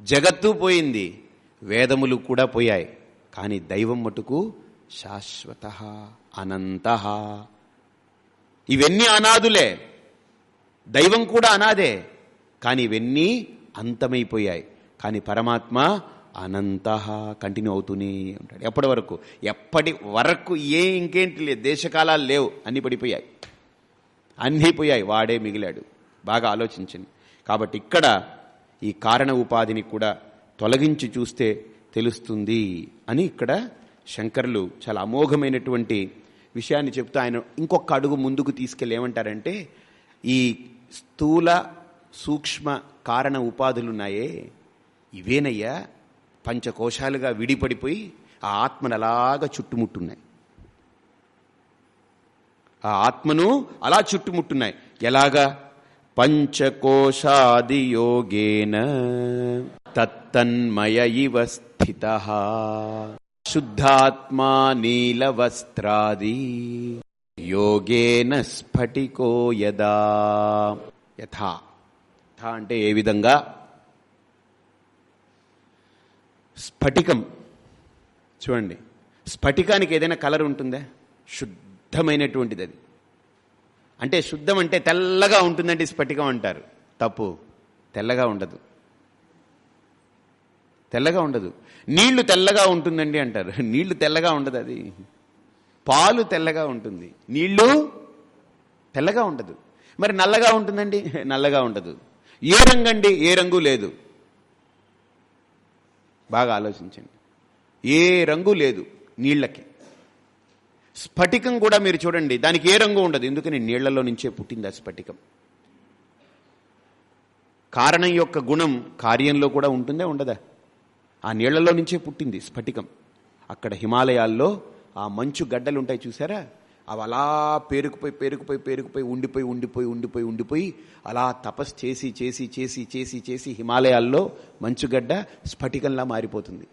జగత్తు పోయింది. వేదములు కూడా పోయాయి. కానీ దైవం మటుకు శాశ్వత అనంత. ఇవన్నీ అనాదులే. దైవం కూడా అనాదే. కానీ ఇవన్నీ అంతమైపోయాయి. కానీ పరమాత్మ అనంత కంటిన్యూ అవుతూనే ఉంటాడు. ఎప్పటి వరకు? ఎప్పటి వరకు ఏ ఇంకేంటి లేదు. దేశకాలాలు లేవు. అన్ని పడిపోయాయి. అన్నీ పోయాయి. వాడే మిగిలాడు. బాగా ఆలోచించండి. కాబట్టి ఇక్కడ ఈ కారణ ఉపాధిని కూడా తొలగించి చూస్తే తెలుస్తుంది అని ఇక్కడ శంకర్లు చాలా అమోఘమైనటువంటి విషయాన్ని చెప్తూ ఆయన ఇంకొక అడుగు ముందుకు తీసుకెళ్ళి ఏమంటారంటే ఈ స్థూల సూక్ష్మ కారణ ఉపాధులున్నాయే. ఇవేనయ్యా? పంచకోశాలుగా విడిపడిపోయి ఆ ఆత్మను అలాగా చుట్టుముట్టున్నాయి. ఆ ఆత్మను అలా చుట్టుముట్టున్నాయి. ఎలాగా? పంచకోశాది యోగేన తత్తన్మయ ఇవ స్థిత శుద్ధాత్మా నీలవస్త్రాది యోగేన స్ఫటికో యదా. యథా. యథా అంటే ఏ విధంగా? స్ఫటికం. చూడండి. స్ఫటికానికి ఏదైనా కలర్ ఉంటుందా? శుద్ధమైనటువంటిది అది. అంటే శుద్ధం అంటే తెల్లగా ఉంటుందంటే స్ఫటికం అంటారు. తప్పు. తెల్లగా ఉండదు. తెల్లగా ఉండదు. నీళ్ళు తెల్లగా ఉంటుందండి అంటారు. నీళ్ళు తెల్లగా ఉండదు అది. పాలు తెల్లగా ఉంటుంది. నీళ్ళు తెల్లగా ఉండదు. మరి నల్లగా ఉంటుందండి? నల్లగా ఉండదు. ఏ రంగు అండి ఏ రంగు లేదు. బాగా ఆలోచించండి. ఏ రంగు లేదు నీళ్ళకి స్ఫటికం కూడా మీరు చూడండి దానికి ఏ రంగు ఉండదు ఎందుకని నీళ్ళలో నుంచే పుట్టింది ఆ స్ఫటికం. కారణం యొక్క గుణం కార్యంలో కూడా ఉంటుందే ఉండదా? ఆ నీళ్ళలో నుంచే పుట్టింది స్ఫటికం. అక్కడ హిమాలయాల్లో ఆ మంచు గడ్డలు ఉంటాయి చూసారా? అవి అలా పేరుకుపోయి పేరుకుపోయి పేరుకుపోయి ఉండిపోయి ఉండిపోయి ఉండిపోయి ఉండిపోయి అలా తపస్సు చేసి చేసి చేసి చేసి చేసి హిమాలయాల్లో మంచుగడ్డ స్ఫటికంలా మారిపోతుంది.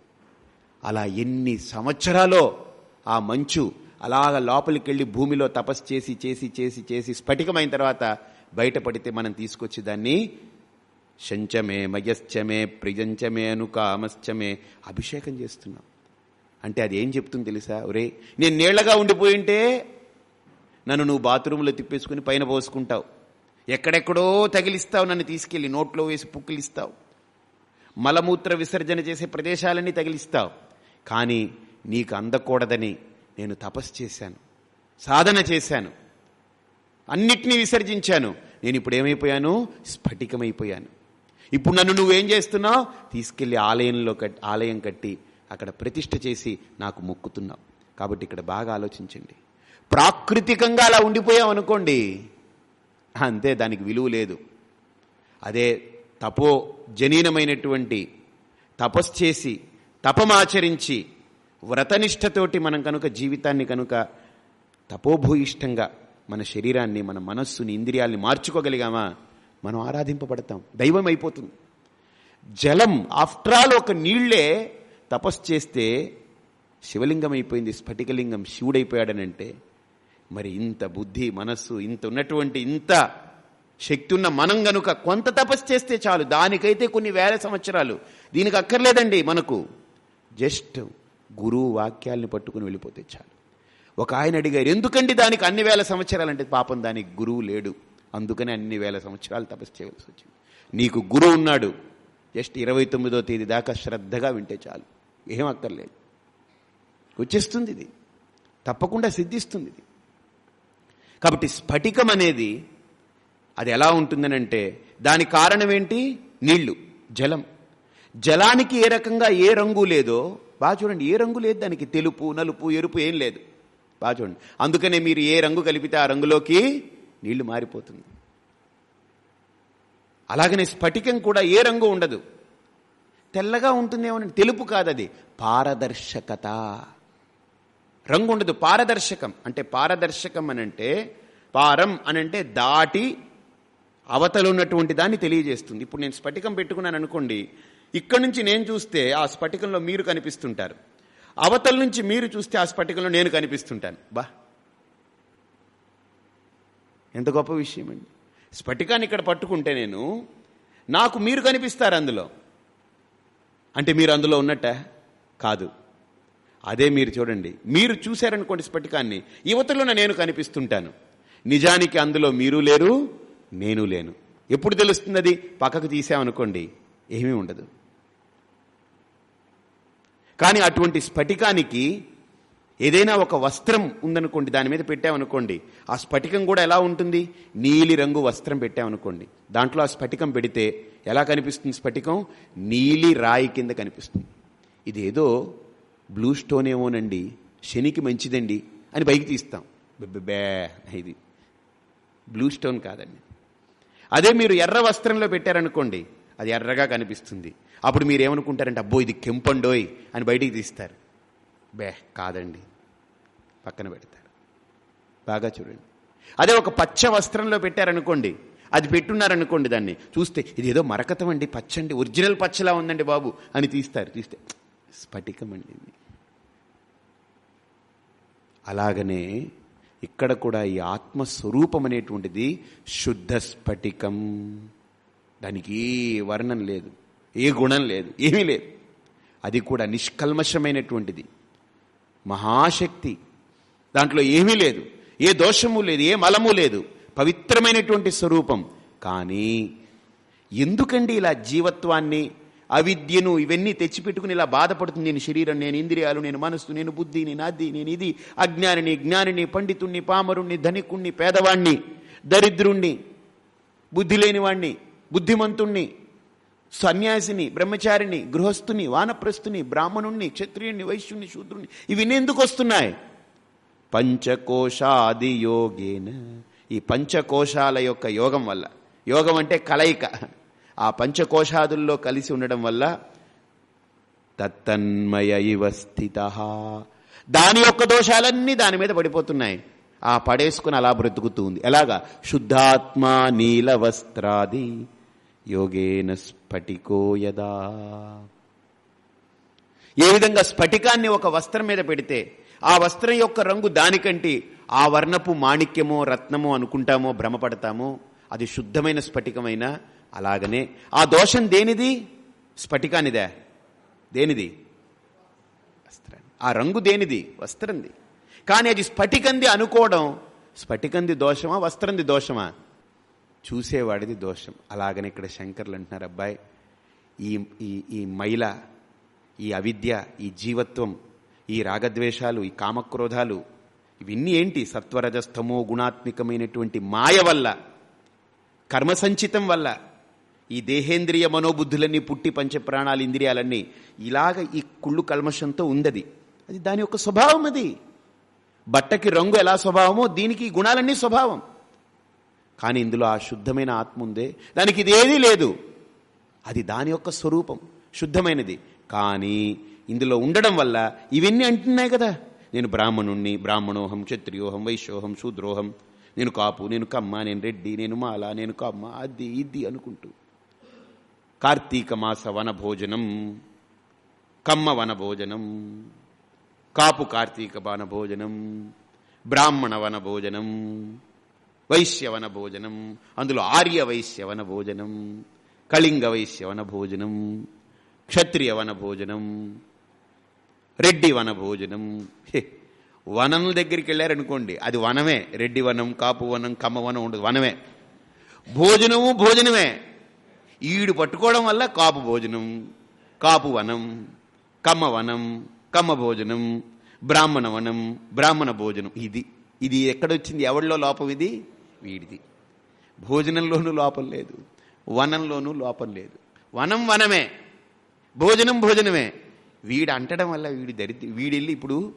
అలా ఎన్ని సంవత్సరాలో ఆ మంచు అలాగ లోపలికి వెళ్ళి భూమిలో తపస్సు చేసి చేసి చేసి చేసి స్ఫటికమైన తర్వాత బయటపడితే మనం తీసుకొచ్చి దాన్ని శంచమే మయశ్చమే ప్రియంచమే అనుకామశ్చమే అభిషేకం చేస్తున్నాం. అంటే అది ఏం చెప్తుంది తెలుసా? ఒరే నేను నీళ్ళగా ఉండిపోయింటే నన్ను నువ్వు బాత్రూంలో తిప్పేసుకుని పైన పోసుకుంటావు. ఎక్కడెక్కడో తగిలిస్తావు నన్ను తీసుకెళ్ళి నోట్లో వేసి పుక్కిలిస్తావు మలమూత్ర విసర్జన చేసే ప్రదేశాలన్నీ తగిలిస్తావు. కానీ నీకు అందకూడదని నేను తపస్సు చేశాను సాధన చేశాను అన్నిటినీ విసర్జించాను. నేను ఇప్పుడు ఏమైపోయాను? స్ఫటికమైపోయాను. ఇప్పుడు నన్ను నువ్వేం చేస్తున్నావు? తీసుకెళ్ళి ఆలయంలో ఆలయం కట్టి అక్కడ ప్రతిష్ఠ చేసి నాకు మొక్కుతున్నావు. కాబట్టి ఇక్కడ బాగా ఆలోచించండి. ప్రాకృతికంగా అలా ఉండిపోయాం అనుకోండి అంతే దానికి విలువ లేదు. అదే తపో జనీనమైనటువంటి తపస్సు చేసి తపమాచరించి వ్రతనిష్టతోటి మనం కనుక జీవితాన్ని కనుక తపోభూయిష్టంగా మన శరీరాన్ని మన మనస్సుని ఇంద్రియాల్ని మార్చుకోగలిగామా? మనం ఆరాధింపబడతాం. దైవం అయిపోతుంది. జలం ఆఫ్టర్ ఆల్ ఒక నీళ్ళే తపస్సు చేస్తే శివలింగం అయిపోయింది స్ఫటికలింగం శివుడైపోయాడనంటే మరి ఇంత బుద్ధి మనస్సు ఇంత ఉన్నటువంటి ఇంత శక్తి ఉన్న మనం గనుక కొంత తపస్సు చేస్తే చాలు. దానికైతే కొన్ని వేల సంవత్సరాలు. దీనికి అక్కర్లేదండి మనకు. జస్ట్ గురువు వాక్యాల్ని పట్టుకుని వెళ్ళిపోతే చాలు. ఒక ఆయన అడిగారు ఎందుకండి దానికి అన్ని వేల సంవత్సరాలు? అంటే పాపం దానికి గురువు లేడు. అందుకనే అన్ని వేల సంవత్సరాలు తపస్సు చేయవలసి వచ్చింది. నీకు గురువు ఉన్నాడు. జస్ట్ ఇరవై తొమ్మిదో తేదీ దాకా శ్రద్ధగా వింటే చాలు. ఏం అక్కర్లేదు. వచ్చేస్తుంది ఇది. తప్పకుండా సిద్ధిస్తుంది ఇది. కాబట్టి స్ఫటికం అనేది అది ఎలా ఉంటుందనంటే దాని కారణం ఏంటి నీళ్ళు జలం. జలానికి ఏ రకంగా ఏ రంగు లేదో బాగా చూడండి ఏ రంగు లేదు దానికి. తెలుపు నలుపు ఎరుపు ఏం లేదు. బాగా చూడండి. అందుకనే మీరు ఏ రంగు కలిపితే ఆ రంగులోకి నీళ్ళు మారిపోతుంది. అలాగనే స్ఫటికం కూడా ఏ రంగు ఉండదు. తెల్లగా ఉంటుందేమో తెలుపు కాదది. పారదర్శకత. రంగు ఉండదు పారదర్శకం. అంటే పారదర్శకం అనంటే పారం అనంటే దాటి అవతలు ఉన్నటువంటి దాన్ని తెలియజేస్తుంది. ఇప్పుడు నేను స్ఫటికం పెట్టుకున్నాను అనుకోండి ఇక్కడి నుంచి నేను చూస్తే ఆ స్ఫటికంలో మీరు కనిపిస్తుంటారు. అవతల నుంచి మీరు చూస్తే ఆ స్ఫటికంలో నేను కనిపిస్తుంటాను. బా. ఎంత గొప్ప విషయం అండి. స్ఫటికాన్ని ఇక్కడ పట్టుకుంటే నేను నాకు మీరు కనిపిస్తారు అందులో. అంటే మీరు అందులో ఉన్నట్ట? కాదు. అదే మీరు చూడండి. మీరు చూశారనుకోండి స్ఫటికాన్ని. యువతలోనే నేను కనిపిస్తుంటాను. నిజానికి అందులో మీరు లేరు నేను లేను. ఎప్పుడు తెలుస్తుంది అది పక్కకు తీసామనుకోండి. ఏమీ ఉండదు. కానీ అటువంటి స్ఫటికానికి ఏదైనా ఒక వస్త్రం ఉందనుకోండి దాని మీద పెట్టామనుకోండి. ఆ స్ఫటికం కూడా ఎలా ఉంటుంది? నీలి రంగు వస్త్రం పెట్టామనుకోండి. దాంట్లో ఆ స్ఫటికం పెడితే ఎలా కనిపిస్తుంది స్ఫటికం? నీలి రాయి కింద కనిపిస్తుంది. ఇదేదో బ్లూ స్టోన్ ఏమోనండి. శనికి మంచిదండి అని బయటికి తీస్తాం. బే ఇది. బ్లూ స్టోన్ కాదండి. అదే మీరు ఎర్ర వస్త్రంలో పెట్టారనుకోండి అది ఎర్రగా కనిపిస్తుంది. అప్పుడు మీరు ఏమనుకుంటారంటే అబ్బో ఇది కెంపండోయ్ అని బయటికి తీస్తారు. బే కాదండి. పక్కన పెడతారు. బాగా చూడండి. అదే ఒక పచ్చ వస్త్రంలో పెట్టారనుకోండి అది పెట్టున్నారనుకోండి దాన్ని చూస్తే ఇది ఏదో మరకతం అండి పచ్చండి ఒరిజినల్ పచ్చలా ఉందండి బాబు అని తీస్తారు. తీస్తే స్ఫటికం అండి ఇది అలాగనే ఇక్కడ కూడా ఈ ఆత్మస్వరూపం అనేటువంటిది శుద్ధ స్ఫటికం. దానికి ఏ వర్ణం లేదు ఏ గుణం లేదు ఏమీ లేదు. అది కూడా నిష్కల్మషమైనటువంటిది. మహాశక్తి దాంట్లో ఏమీ లేదు ఏ దోషము లేదు ఏ మలము లేదు పవిత్రమైనటువంటి స్వరూపం. కానీ ఎందుకండి ఇలా జీవత్వాన్ని అవిద్యను ఇవన్నీ తెచ్చిపెట్టుకుని ఇలా బాధపడుతుంది. నేను శరీరం నేను ఇంద్రియాలు నేను మనస్సు నేను బుద్ధి నేను అది నేను ఇది. అజ్ఞానిని జ్ఞానిని పండితుణ్ణి పామరుణ్ణి ధనికుణ్ణి పేదవాణ్ణి దరిద్రుణ్ణి బుద్ధి లేనివాణ్ణి బుద్ధిమంతుణ్ణి సన్యాసిని బ్రహ్మచారిని గృహస్థుని వానప్రస్థుని బ్రాహ్మణుణ్ణి క్షత్రియుణ్ణి వైశ్యుణ్ణి శూద్రుణ్ణి. ఇవన్నీ ఎందుకు వస్తున్నాయి? పంచకోశాది యోగేన ఈ పంచకోశాల యొక్క యోగం వల్ల. యోగం అంటే కలయిక. ఆ పంచకోశాదుల్లో కలిసి ఉండడం వల్ల తత్తన్మయ ఇవ స్థిత. దాని యొక్క దోషాలన్నీ దాని మీద పడిపోతున్నాయి. ఆ పడేసుకుని అలా బ్రతుకుతూ ఉంది. ఎలాగా? శుద్ధాత్మ నీల వస్త్రాది యోగేన స్ఫటికో యదా. ఏ విధంగా స్ఫటికాన్ని ఒక వస్త్రం మీద పెడితే ఆ వస్త్రం యొక్క రంగు దానికంటే ఆ వర్ణపు మాణిక్యమో రత్నమో అనుకుంటామో భ్రమపడతామో అది శుద్ధమైన స్ఫటికమైన అలాగనే ఆ దోషం దేనిది? స్ఫటికానిదే. దేనిది? వస్త్రాన్ని ఆ రంగు దేనిది? వస్త్రంది. కానీ అది స్ఫటికంది అనుకోవడం స్ఫటికంది దోషమా వస్త్రంది దోషమా? చూసేవాడిది దోషం. అలాగనే ఇక్కడ శంకర్లు అంటున్నారు అబ్బాయి ఈ ఈ ఈ మైల ఈ అవిద్య ఈ జీవత్వం ఈ రాగద్వేషాలు ఈ కామక్రోధాలు ఇవన్నీ ఏంటి? సత్వరజస్తమో గుణాత్మికమైనటువంటి మాయ వల్ల కర్మసంచితం వల్ల ఈ దేహేంద్రియ మనోబుద్ధులన్నీ పుట్టి పంచప్రాణాలు ఇంద్రియాలన్నీ ఇలాగ ఈ కుళ్ళు కల్మషంతో ఉందది. అది దాని యొక్క స్వభావం అది. బట్టకి రంగు ఎలా స్వభావమో దీనికి గుణాలన్నీ స్వభావం. కానీ ఇందులో ఆ శుద్ధమైన ఆత్మ ఉందే. దానికి ఇదేదీ లేదు. అది దాని యొక్క స్వరూపం శుద్ధమైనది. కానీ ఇందులో ఉండడం వల్ల ఇవన్నీ అంటున్నాయి కదా. నేను బ్రాహ్మణుణ్ణి బ్రాహ్మణోహం క్షత్రియోహం వైశ్యోహం శూద్రోహం నేను కాపు నేను కమ్మ నేను రెడ్డి నేను మాల నేను కమ్మ అది ఇది అనుకుంటూ. కార్తీక మాస వన భోజనం కమ్మ వన భోజనం కాపు కార్తీక వన భోజనం బ్రాహ్మణ వన భోజనం వైశ్యవన భోజనం అందులో ఆర్య వైశ్యవన భోజనం కళింగ వైశ్యవన భోజనం క్షత్రియ వన భోజనం రెడ్డి వన భోజనం హే, వనం దగ్గరికి వెళ్ళారనుకోండి అది వనమే. రెడ్డి వనం కాపు వనం కమ్మ వనం ఉండదు వనమే. భోజనము భోజనమే. ఈడు పట్టుకోవడం వల్ల కాపు భోజనం కాపు వనం కమ్మ వనం కమ్మ భోజనం బ్రాహ్మణ వనం బ్రాహ్మణ భోజనం. ఇది ఇది ఎక్కడొచ్చింది? ఎవరిలో లోపం ఇది? వీడిది. భోజనంలోనూ లోపం లేదు. వనంలోనూ లోపం లేదు. వనం వనమే. భోజనం భోజనమే. వీడు అంటడం వల్ల వీడి దరిద్ర వీడెళ్ళి ఇప్పుడు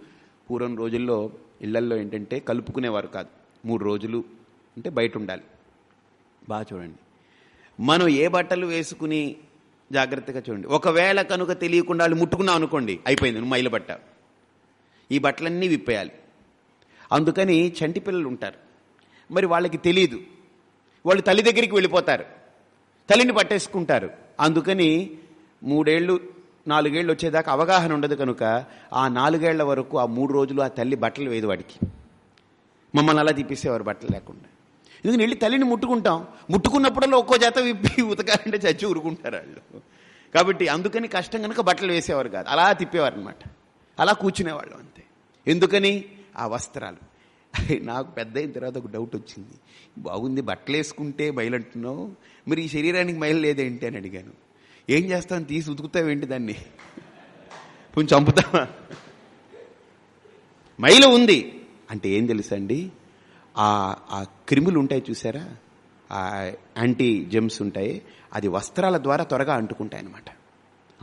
పూర్వం రోజుల్లో ఇళ్ళల్లో ఏంటంటే కలుపుకునేవారు కాదు. మూడు రోజులు అంటే బయట ఉండాలి. బాగా చూడండి. మనం ఏ బట్టలు వేసుకుని జాగ్రత్తగా చూడండి. ఒకవేళ కనుక తెలియకుండా వాళ్ళు ముట్టుకున్నాం అనుకోండి అయిపోయింది మైల బట్ట ఈ బట్టలన్నీ విప్పేయాలి. అందుకని చంటి పిల్లలు ఉంటారు. మరి వాళ్ళకి తెలియదు వాళ్ళు తల్లి దగ్గరికి వెళ్ళిపోతారు. తల్లిని పట్టేసుకుంటారు. అందుకని మూడేళ్ళు నాలుగేళ్ళు వచ్చేదాకా అవగాహన ఉండదు కనుక ఆ నాలుగేళ్ళ వరకు ఆ మూడు రోజులు ఆ తల్లి బట్టలు వేయదు వాడికి. మమ్మల్ని అలా తీపిస్తేవారు బట్టలు లేకుండా. ఎందుకని వెళ్ళి తల్లిని ముట్టుకుంటాం. ముట్టుకున్నప్పుడల్లా ఒక్కో జత విప్పి ఉతకాలంటే చచ్చి ఊరుకుంటారు వాళ్ళు. కాబట్టి అందుకని కష్టం కనుక బట్టలు వేసేవారు కాదు. అలా తిప్పేవారు అనమాట అలా కూర్చునేవాళ్ళు అంతే. ఎందుకని? ఆ వస్త్రాలు. నాకు పెద్ద అయిన తర్వాత ఒక డౌట్ వచ్చింది. బాగుంది బట్టలు వేసుకుంటే బయలంటున్నావు మరి ఈ శరీరానికి మైలు లేదేంటి అని అడిగాను. ఏం చేస్తాను? తీసి ఉతుకుతావేంటి దాన్ని? కొంచెం చంపుతావా? మైలు ఉంది. అంటే ఏం తెలుసండి ఆ ఆ క్రిములు ఉంటాయి చూసారా? ఆ యాంటీ జెమ్స్ ఉంటాయి. అది వస్త్రాల ద్వారా త్వరగా అంటుకుంటాయి అనమాట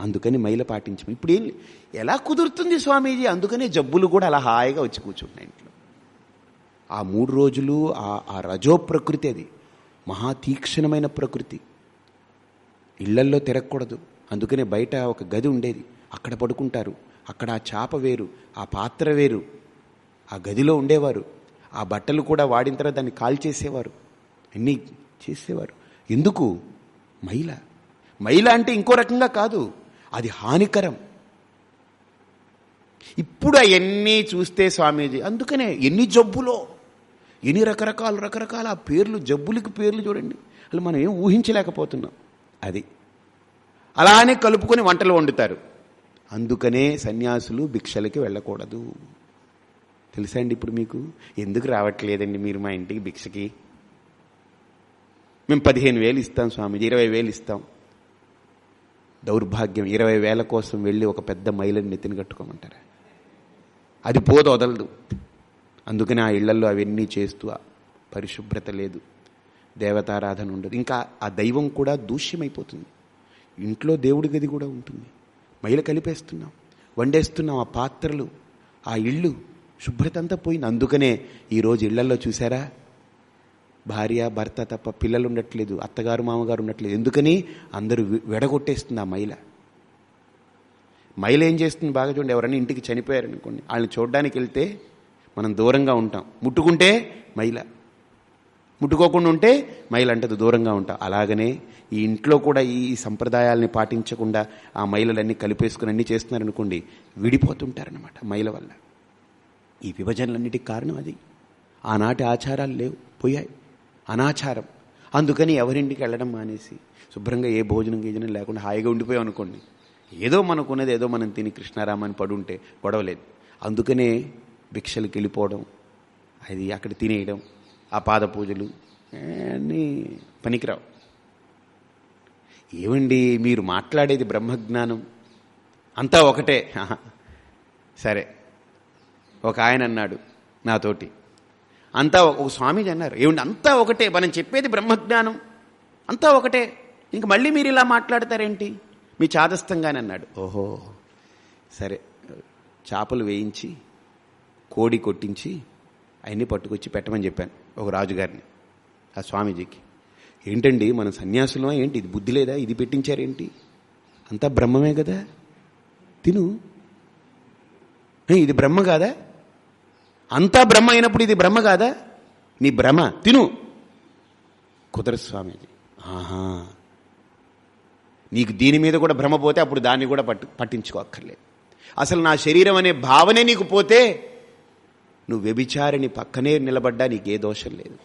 అందుకని మైల పాటించము ఇప్పుడు ఏం ఎలా కుదురుతుంది స్వామీజీ? అందుకనే జబ్బులు కూడా అలా హాయిగా వచ్చి కూర్చుంటాయి ఇంట్లో. ఆ మూడు రోజులు ఆ ఆ రజో ప్రకృతి అది. మహా తీక్షణమైన ప్రకృతి. ఇళ్ళల్లో తిరగకూడదు. అందుకనే బయట ఒక గది ఉండేది. అక్కడ పడుకుంటారు. అక్కడ ఆ చాప వేరు ఆ పాత్ర వేరు. ఆ గదిలో ఉండేవారు. ఆ బట్టలు కూడా వాడిన తర్వాత దాన్ని కాల్చేసేవారు. అన్నీ చేసేవారు. ఎందుకు? మైల. మైల అంటే ఇంకో రకంగా కాదు. అది హానికరం. ఇప్పుడు అవన్నీ చూస్తే స్వామీజీ అందుకనే ఎన్ని జబ్బులో ఎన్ని రకరకాల రకరకాల ఆ పేర్లు జబ్బులకి పేర్లు చూడండి. అసలు మనం ఏం ఊహించలేకపోతున్నాం. అది. అలానే కలుపుకొని వంటలు వండుతారు. అందుకనే సన్యాసులు భిక్షలకి వెళ్ళకూడదు. తెలుసా అండి ఇప్పుడు మీకు? ఎందుకు రావట్లేదండి మీరు మా ఇంటికి భిక్షకి? మేము పదిహేను వేలు ఇస్తాం స్వామీజీ ఇరవై వేలు ఇస్తాం. దౌర్భాగ్యం ఇరవై వేల కోసం వెళ్ళి ఒక పెద్ద మైలని నెత్తిని కట్టుకోమంటారా? అది పోదు వదలదు. అందుకని ఆ ఇళ్ళలో అవన్నీ చేస్తూ ఆ పరిశుభ్రత లేదు. దేవతారాధన ఉండదు. ఇంకా ఆ దైవం కూడా దూష్యమైపోతుంది. ఇంట్లో దేవుడి గది కూడా ఉంటుంది. మైల కలిపేస్తున్నాం. వండేస్తున్నాం ఆ పాత్రలు ఆ ఇళ్ళు. శుభ్రత అంతా పోయింది. అందుకనే ఈరోజు ఇళ్ళలో చూసారా? భార్య భర్త తప్ప పిల్లలు ఉండట్లేదు అత్తగారు మామగారు ఉండట్లేదు. ఎందుకని? అందరూ వెడగొట్టేస్తుంది ఆ మైల. మైల ఏం చేస్తుంది బాగా చూడండి. ఎవరైనా ఇంటికి చనిపోయారనుకోండి వాళ్ళని చూడడానికి వెళ్తే మనం దూరంగా ఉంటాం. ముట్టుకుంటే మైల. ముట్టుకోకుండా ఉంటే మైల అంటది దూరంగా ఉంటాం. అలాగనే ఈ ఇంట్లో కూడా ఈ సంప్రదాయాల్ని పాటించకుండా ఆ మైలలన్నీ కలిపేసుకుని అన్నీ చేస్తున్నారనుకోండి విడిపోతుంటారనమాట మైల వల్ల. ఈ విభజనలన్నిటికి కారణం అది. ఆనాటి ఆచారాలు లేవు పోయాయి. అనాచారం. అందుకని ఎవరింటికి వెళ్ళడం మానేసి శుభ్రంగా ఏ భోజనం గీజనం లేకుండా హాయిగా ఉండిపోయాం అనుకోండి. ఏదో మనకున్నది ఏదో మనం తిని కృష్ణారామని పడుంటే గొడవలేదు అందుకనే భిక్షలకి వెళ్ళిపోవడం అది అక్కడ తినేయడం ఆ పాద పూజలు అన్నీ పనికిరావు. ఏమండి మీరు మాట్లాడేది బ్రహ్మజ్ఞానం? అంతా ఒకటే. సరే. ఒక ఆయన అన్నాడు నాతోటి. అంతా ఒక స్వామీజీ అన్నారు. ఏమిటి అంతా ఒకటే మనం చెప్పేది బ్రహ్మజ్ఞానం. అంతా ఒకటే. ఇంక మళ్ళీ మీరు ఇలా మాట్లాడతారేంటి? మీ చాదస్తంగానే అన్నాడు. ఓహో సరే. చేపలు వేయించి కోడి కొట్టించి అవన్నీ పట్టుకొచ్చి పెట్టమని చెప్పాను ఒక రాజుగారిని ఆ స్వామీజీకి. ఏంటండి మన సన్యాసులమా ఏంటి? ఇది బుద్ధి లేదా? ఇది పెట్టించారేంటి? అంతా బ్రహ్మమే కదా? తిను. ఇది బ్రహ్మ కాదా? అంతా బ్రహ్మ అయినప్పుడు ఇది బ్రహ్మ కాదా? నీ భ్రమ. తిను. కుదరదు ఆహా. నీకు దీని మీద కూడా భ్రమ పోతే అప్పుడు దాన్ని కూడా పట్టు పట్టించుకోక్కర్లేదు. అసలు నా శరీరం అనే భావనే నీకు పోతే నువ్వు వ్యభిచారిని పక్కనే నిలబడ్డా నీకే దోషం లేదు.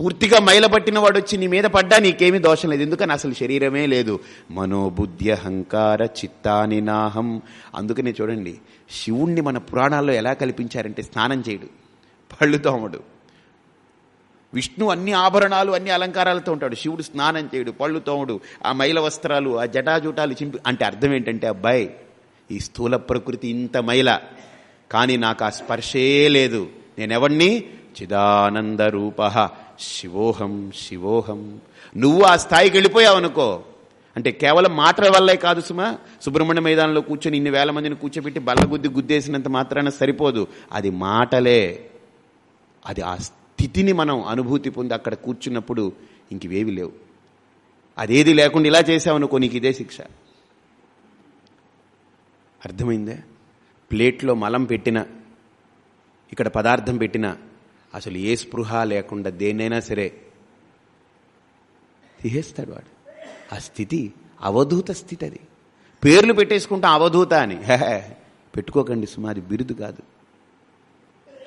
పూర్తిగా మైలబట్టిన వాడు వచ్చి నీ మీద పడ్డా నీకేమీ దోషం లేదు. ఎందుకని అసలు శరీరమే లేదు. మనోబుద్ధి అహంకార చిత్తాని నాహం అందుకనే చూడండి శివుణ్ణి మన పురాణాల్లో ఎలా కల్పించారంటే స్నానం చేయడు పళ్ళు తోమడు. విష్ణు అన్ని ఆభరణాలు అన్ని అలంకారాలతో ఉంటాడు. శివుడు స్నానం చేయడు పళ్ళు తోముడు ఆ మైల వస్త్రాలు ఆ జటాజుటాలు చింపి అంటే అర్థం ఏంటంటే అబ్బాయి ఈ స్థూల ప్రకృతి ఇంత మైల కానీ నాకు ఆ స్పర్శే లేదు. నేనెవణ్ణి? చిదానంద రూప. శివోహం శివోహం. నువ్వు ఆ స్థాయికి వెళ్ళిపోయావు అనుకో అంటే కేవలం మాటల వల్లే కాదు సుమా సుబ్రహ్మణ్య మైదానంలో కూర్చొని ఇన్ని వేల మందిని కూర్చోబెట్టి బల్లగుద్ది గుద్దేసినంత మాత్రాన సరిపోదు. అది మాటలే. అది ఆ స్థితిని మనం అనుభూతి పొంది అక్కడ కూర్చున్నప్పుడు ఇంకవేవి లేవు. అదేది లేకుండా ఇలా చేసావనుకో నీకు ఇదే శిక్ష. అర్థమైందే? ప్లేట్లో మలం పెట్టిన ఇక్కడ పదార్థం పెట్టిన అసలు ఏ స్పృహ లేకుండా దేన్నైనా సరే తీసేస్తాడు వాడు. ఆ స్థితి అవధూత స్థితి అది పేర్లు పెట్టేసుకుంటాం అవధూత అని. పెట్టుకోకండి సుమారి బిరుదు కాదు.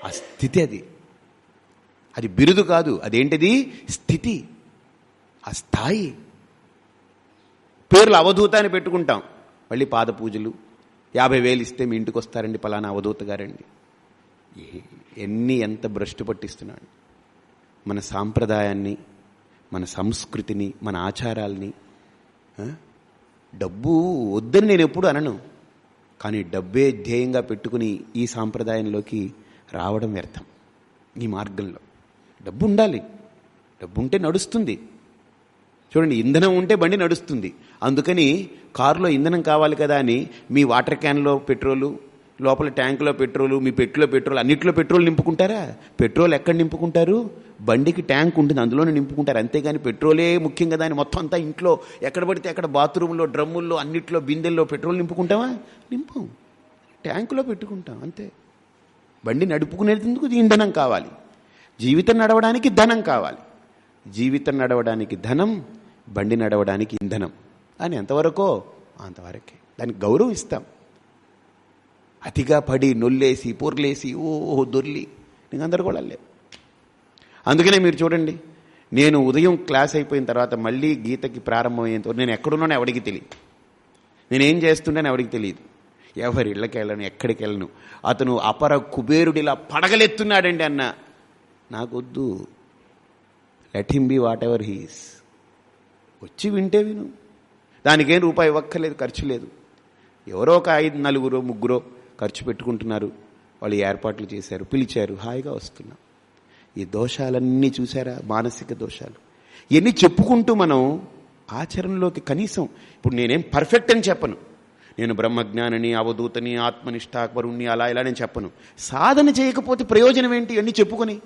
ఆ స్థితి అది. అది బిరుదు కాదు. అదేంటిది? స్థితి. ఆ స్థాయి. పేర్లు అవధూత అని పెట్టుకుంటాం. మళ్ళీ పాద పూజలు. యాభై వేలు ఇస్తే మీ ఇంటికి వస్తారండి పలానా అవధూత గారండి. ఎన్ని ఎంత భ్రష్టు పట్టిస్తున్నాడు. మన సాంప్రదాయాన్ని మన సంస్కృతిని మన ఆచారాల్ని డబ్బు వద్దని నేను ఎప్పుడు అనను. కానీ డబ్బే ధ్యేయంగా పెట్టుకుని ఈ సాంప్రదాయంలోకి రావడం వ్యర్థం. ఈ మార్గంలో. డబ్బు ఉండాలి డబ్బు ఉంటే నడుస్తుంది. చూడండి ఇంధనం ఉంటే బండి నడుస్తుంది. అందుకని కారులో ఇంధనం కావాలి కదా అని మీ వాటర్ క్యాన్లో పెట్రోలు లోపల ట్యాంకులో పెట్రోలు మీ పెట్టులో పెట్రోల్ అన్నిట్లో పెట్రోల్ నింపుకుంటారా? పెట్రోల్ ఎక్కడ నింపుకుంటారు? బండికి ట్యాంక్ ఉంటుంది అందులోనే నింపుకుంటారు. అంతేగాని పెట్రోలే ముఖ్యం కదా అని మొత్తం అంతా ఇంట్లో ఎక్కడ పడితే అక్కడ బాత్రూంలో డ్రమ్ముల్లో అన్నిట్లో బిందెల్లో పెట్రోల్ నింపుకుంటామా నింపం. ట్యాంకులో పెట్టుకుంటాం అంతే. బండి నడుపుకునేందుకు ఇంధనం కావాలి. జీవితం నడవడానికి ధనం కావాలి. జీవితం నడవడానికి ధనం బండి నడవడానికి ఇంధనం. అని ఎంతవరకో అంతవరకే. దానికి గౌరవం ఇస్తాం. అతిగా పడి నొల్లేసి పొర్లేసి ఓహో దొర్లి. నీకు అందరు లేవు అందుకనే మీరు చూడండి నేను ఉదయం క్లాస్ అయిపోయిన తర్వాత మళ్ళీ గీతకి ప్రారంభమయ్యేంత నేను ఎక్కడున్నానో ఎవడికి తెలియదు. నేనేం చేస్తుండేని ఎవడికి తెలియదు. ఎవరి ఇళ్ళకి వెళ్ళను ఎక్కడికి వెళ్ళను. అతను అపర కుబేరుడిలా పడగలెత్తున్నాడండి అన్న. నాకొద్దు. Let him be whatever he's వచ్చి వింటే విను. దానికేం రూపాయి ఇవ్వక్కర్లేదు ఖర్చు లేదు. ఎవరో ఒక ఐదు నలుగురో ముగ్గురో ఖర్చు పెట్టుకుంటున్నారు. వాళ్ళు ఏర్పాట్లు చేశారు పిలిచారు హాయిగా వస్తున్నాం. ఈ దోషాలన్నీ చూసారా మానసిక దోషాలు. ఇవన్నీ చెప్పుకుంటూ మనం ఆచరణలోకి కనీసం ఇప్పుడు నేనేం పర్ఫెక్ట్ అని చెప్పను. నేను బ్రహ్మజ్ఞానిని అవధూతని ఆత్మనిష్టాకరుణ్ణి అలా ఇలా నేను చెప్పను. సాధన చేయకపోతే ప్రయోజనం ఏంటి? అన్నీ చెప్పుకొని?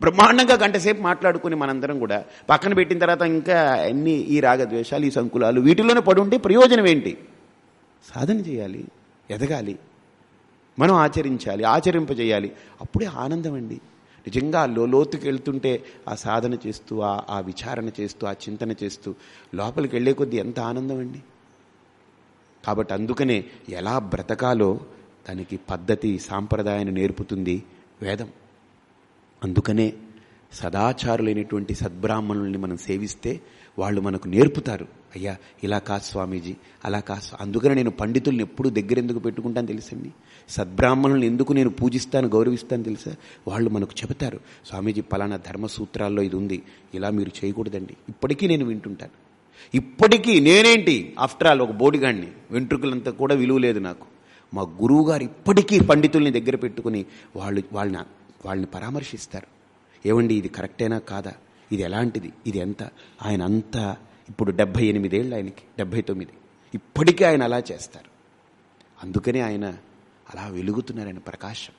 బ్రహ్మాండంగా గంటసేపు మాట్లాడుకుని మనందరం కూడా పక్కన పెట్టిన తర్వాత ఇంకా అన్ని ఈ రాగద్వేషాలు ఈ సంకులాలు వీటిలోనే పడుంటే ప్రయోజనం ఏంటి? సాధన చేయాలి ఎదగాలి మనం ఆచరించాలి ఆచరింపజేయాలి. అప్పుడే ఆనందం అండి. నిజంగా లోతుకి వెళ్తుంటే ఆ సాధన చేస్తూ ఆ ఆ విచారణ చేస్తూ ఆ చింతన చేస్తూ లోపలికి వెళ్ళే కొద్దీ ఎంత ఆనందం అండి. కాబట్టి అందుకనే ఎలా బ్రతకాలో దానికి పద్ధతి సాంప్రదాయాన్ని నేర్పుతుంది వేదం. అందుకనే సదాచారులైనటువంటి సద్బ్రాహ్మణుల్ని మనం సేవిస్తే వాళ్ళు మనకు నేర్పుతారు. అయ్యా ఇలా కాదు స్వామీజీ అలా కాదు అందుకనే నేను పండితుల్ని ఎప్పుడూ దగ్గర ఎందుకు పెట్టుకుంటాను తెలుసండి? సద్బ్రాహ్మణులను ఎందుకు నేను పూజిస్తాను గౌరవిస్తాను తెలుసా? వాళ్ళు మనకు చెబుతారు స్వామీజీ పలానా ధర్మసూత్రాల్లో ఇది ఉంది ఇలా మీరు చేయకూడదండి. ఇప్పటికీ నేను వింటుంటాను. ఇప్పటికీ నేనేంటి? ఆఫ్టర్ ఆల్ ఒక బోడిగాడిని వెంట్రుకలంతా కూడా విలువ లేదు నాకు. మా గురువు గారు ఇప్పటికీ పండితుల్ని దగ్గర పెట్టుకుని వాళ్ళు వాళ్ళని వాళ్ళని పరామర్శిస్తారు. ఏమండి ఇది కరెక్టేనా కాదా? ఇది ఎలాంటిది? ఇది ఎంత? ఆయన అంతా ఇప్పుడు డెబ్భై ఎనిమిదేళ్ళు ఆయనకి డెబ్భై తొమ్మిది. ఇప్పటికీ ఆయన అలా చేస్తారు. అందుకనే ఆయన అలా వెలుగుతున్నారు ఆయన ప్రకాశం.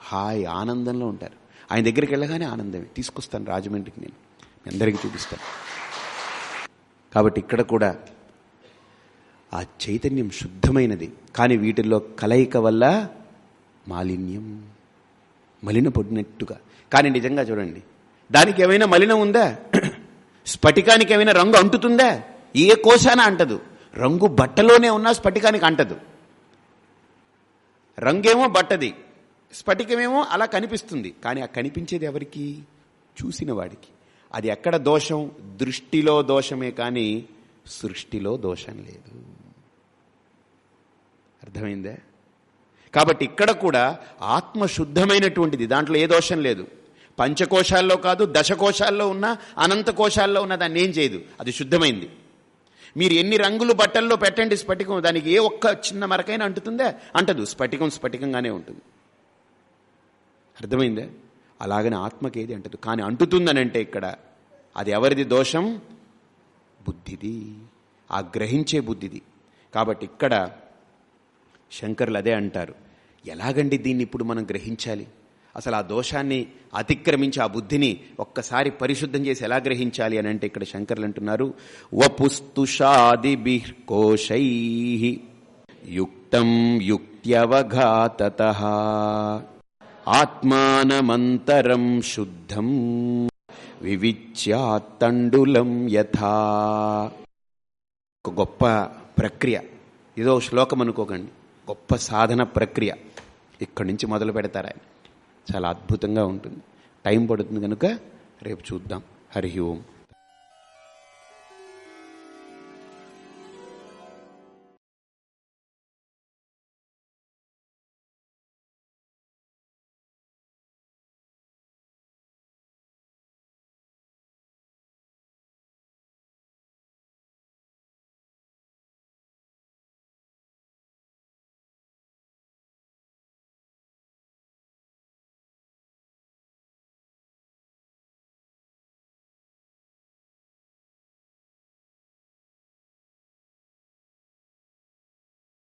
హాయ్ ఆనందంలో ఉంటారు. ఆయన దగ్గరికి వెళ్ళగానే ఆనందమే. తీసుకొస్తాను రాజమండ్రికి నేను. మీ అందరికీ చూపిస్తాను. కాబట్టి ఇక్కడ కూడా ఆ చైతన్యం శుద్ధమైనది. కానీ వీటిల్లో కలయిక వల్ల మాలిన్యం మలిన పడినట్టుగా. కానీ నిజంగా చూడండి. దానికి ఏమైనా మలినం ఉందా? స్ఫటికానికి ఏమైనా రంగు అంటుతుందా? ఏ కోశాన అంటదు. రంగు బట్టలోనే ఉన్నా స్ఫటికానికి అంటదు. రంగేమో బట్టది స్ఫటికమేమో అలా కనిపిస్తుంది. కానీ ఆ కనిపించేది ఎవరికి? చూసిన వాడికి. అది ఎక్కడ దోషం? దృష్టిలో దోషమే కానీ సృష్టిలో దోషం లేదు. అర్థమైందే? కాబట్టి ఇక్కడ కూడా ఆత్మ శుద్ధమైనటువంటిది దాంట్లో ఏ దోషం లేదు. పంచకోశాల్లో కాదు దశకోశాల్లో ఉన్న అనంత కోశాల్లో ఉన్న దాన్ని ఏం చేయదు. అది శుద్ధమైంది. మీరు ఎన్ని రంగులు బట్టల్లో పెట్టండి స్ఫటికం దానికి ఏ ఒక్క చిన్న మరకైనా అంటుతుందా? అంటదు. స్ఫటికం స్ఫటికంగానే ఉంటుంది. అర్థమైందే? అలాగనే ఆత్మకి ఏది అంటదు. కానీ అంటుతుందని అంటే ఇక్కడ అది ఎవరిది దోషం? బుద్ధిది. ఆ గ్రహించే బుద్ధిది. కాబట్టి ఇక్కడ శంకర్లు అదే అంటారు. ఎలాగండి దీన్ని ఇప్పుడు మనం గ్రహించాలి? అసలు ఆ దోషాన్ని అతిక్రమించి ఆ బుద్ధిని ఒక్కసారి పరిశుద్ధం చేసి ఎలా గ్రహించాలి అని అంటే ఇక్కడ శంకర్లు అంటున్నారు వపుస్తుషాది కోశై యుక్తం యుక్త్యవఘాతత ఆత్మానమంతరం శుద్ధం వివిచ్యాత్తండులం యథా. ఒక గొప్ప ప్రక్రియ. ఇదో శ్లోకం అనుకోకండి. గొప్ప సాధన ప్రక్రియ. ఇక్కడి నుంచి మొదలు పెడతారు ఆయన. చాలా అద్భుతంగా ఉంటుంది. టైం పడుతుంది కనుక రేపు చూద్దాం. హరి ఓం.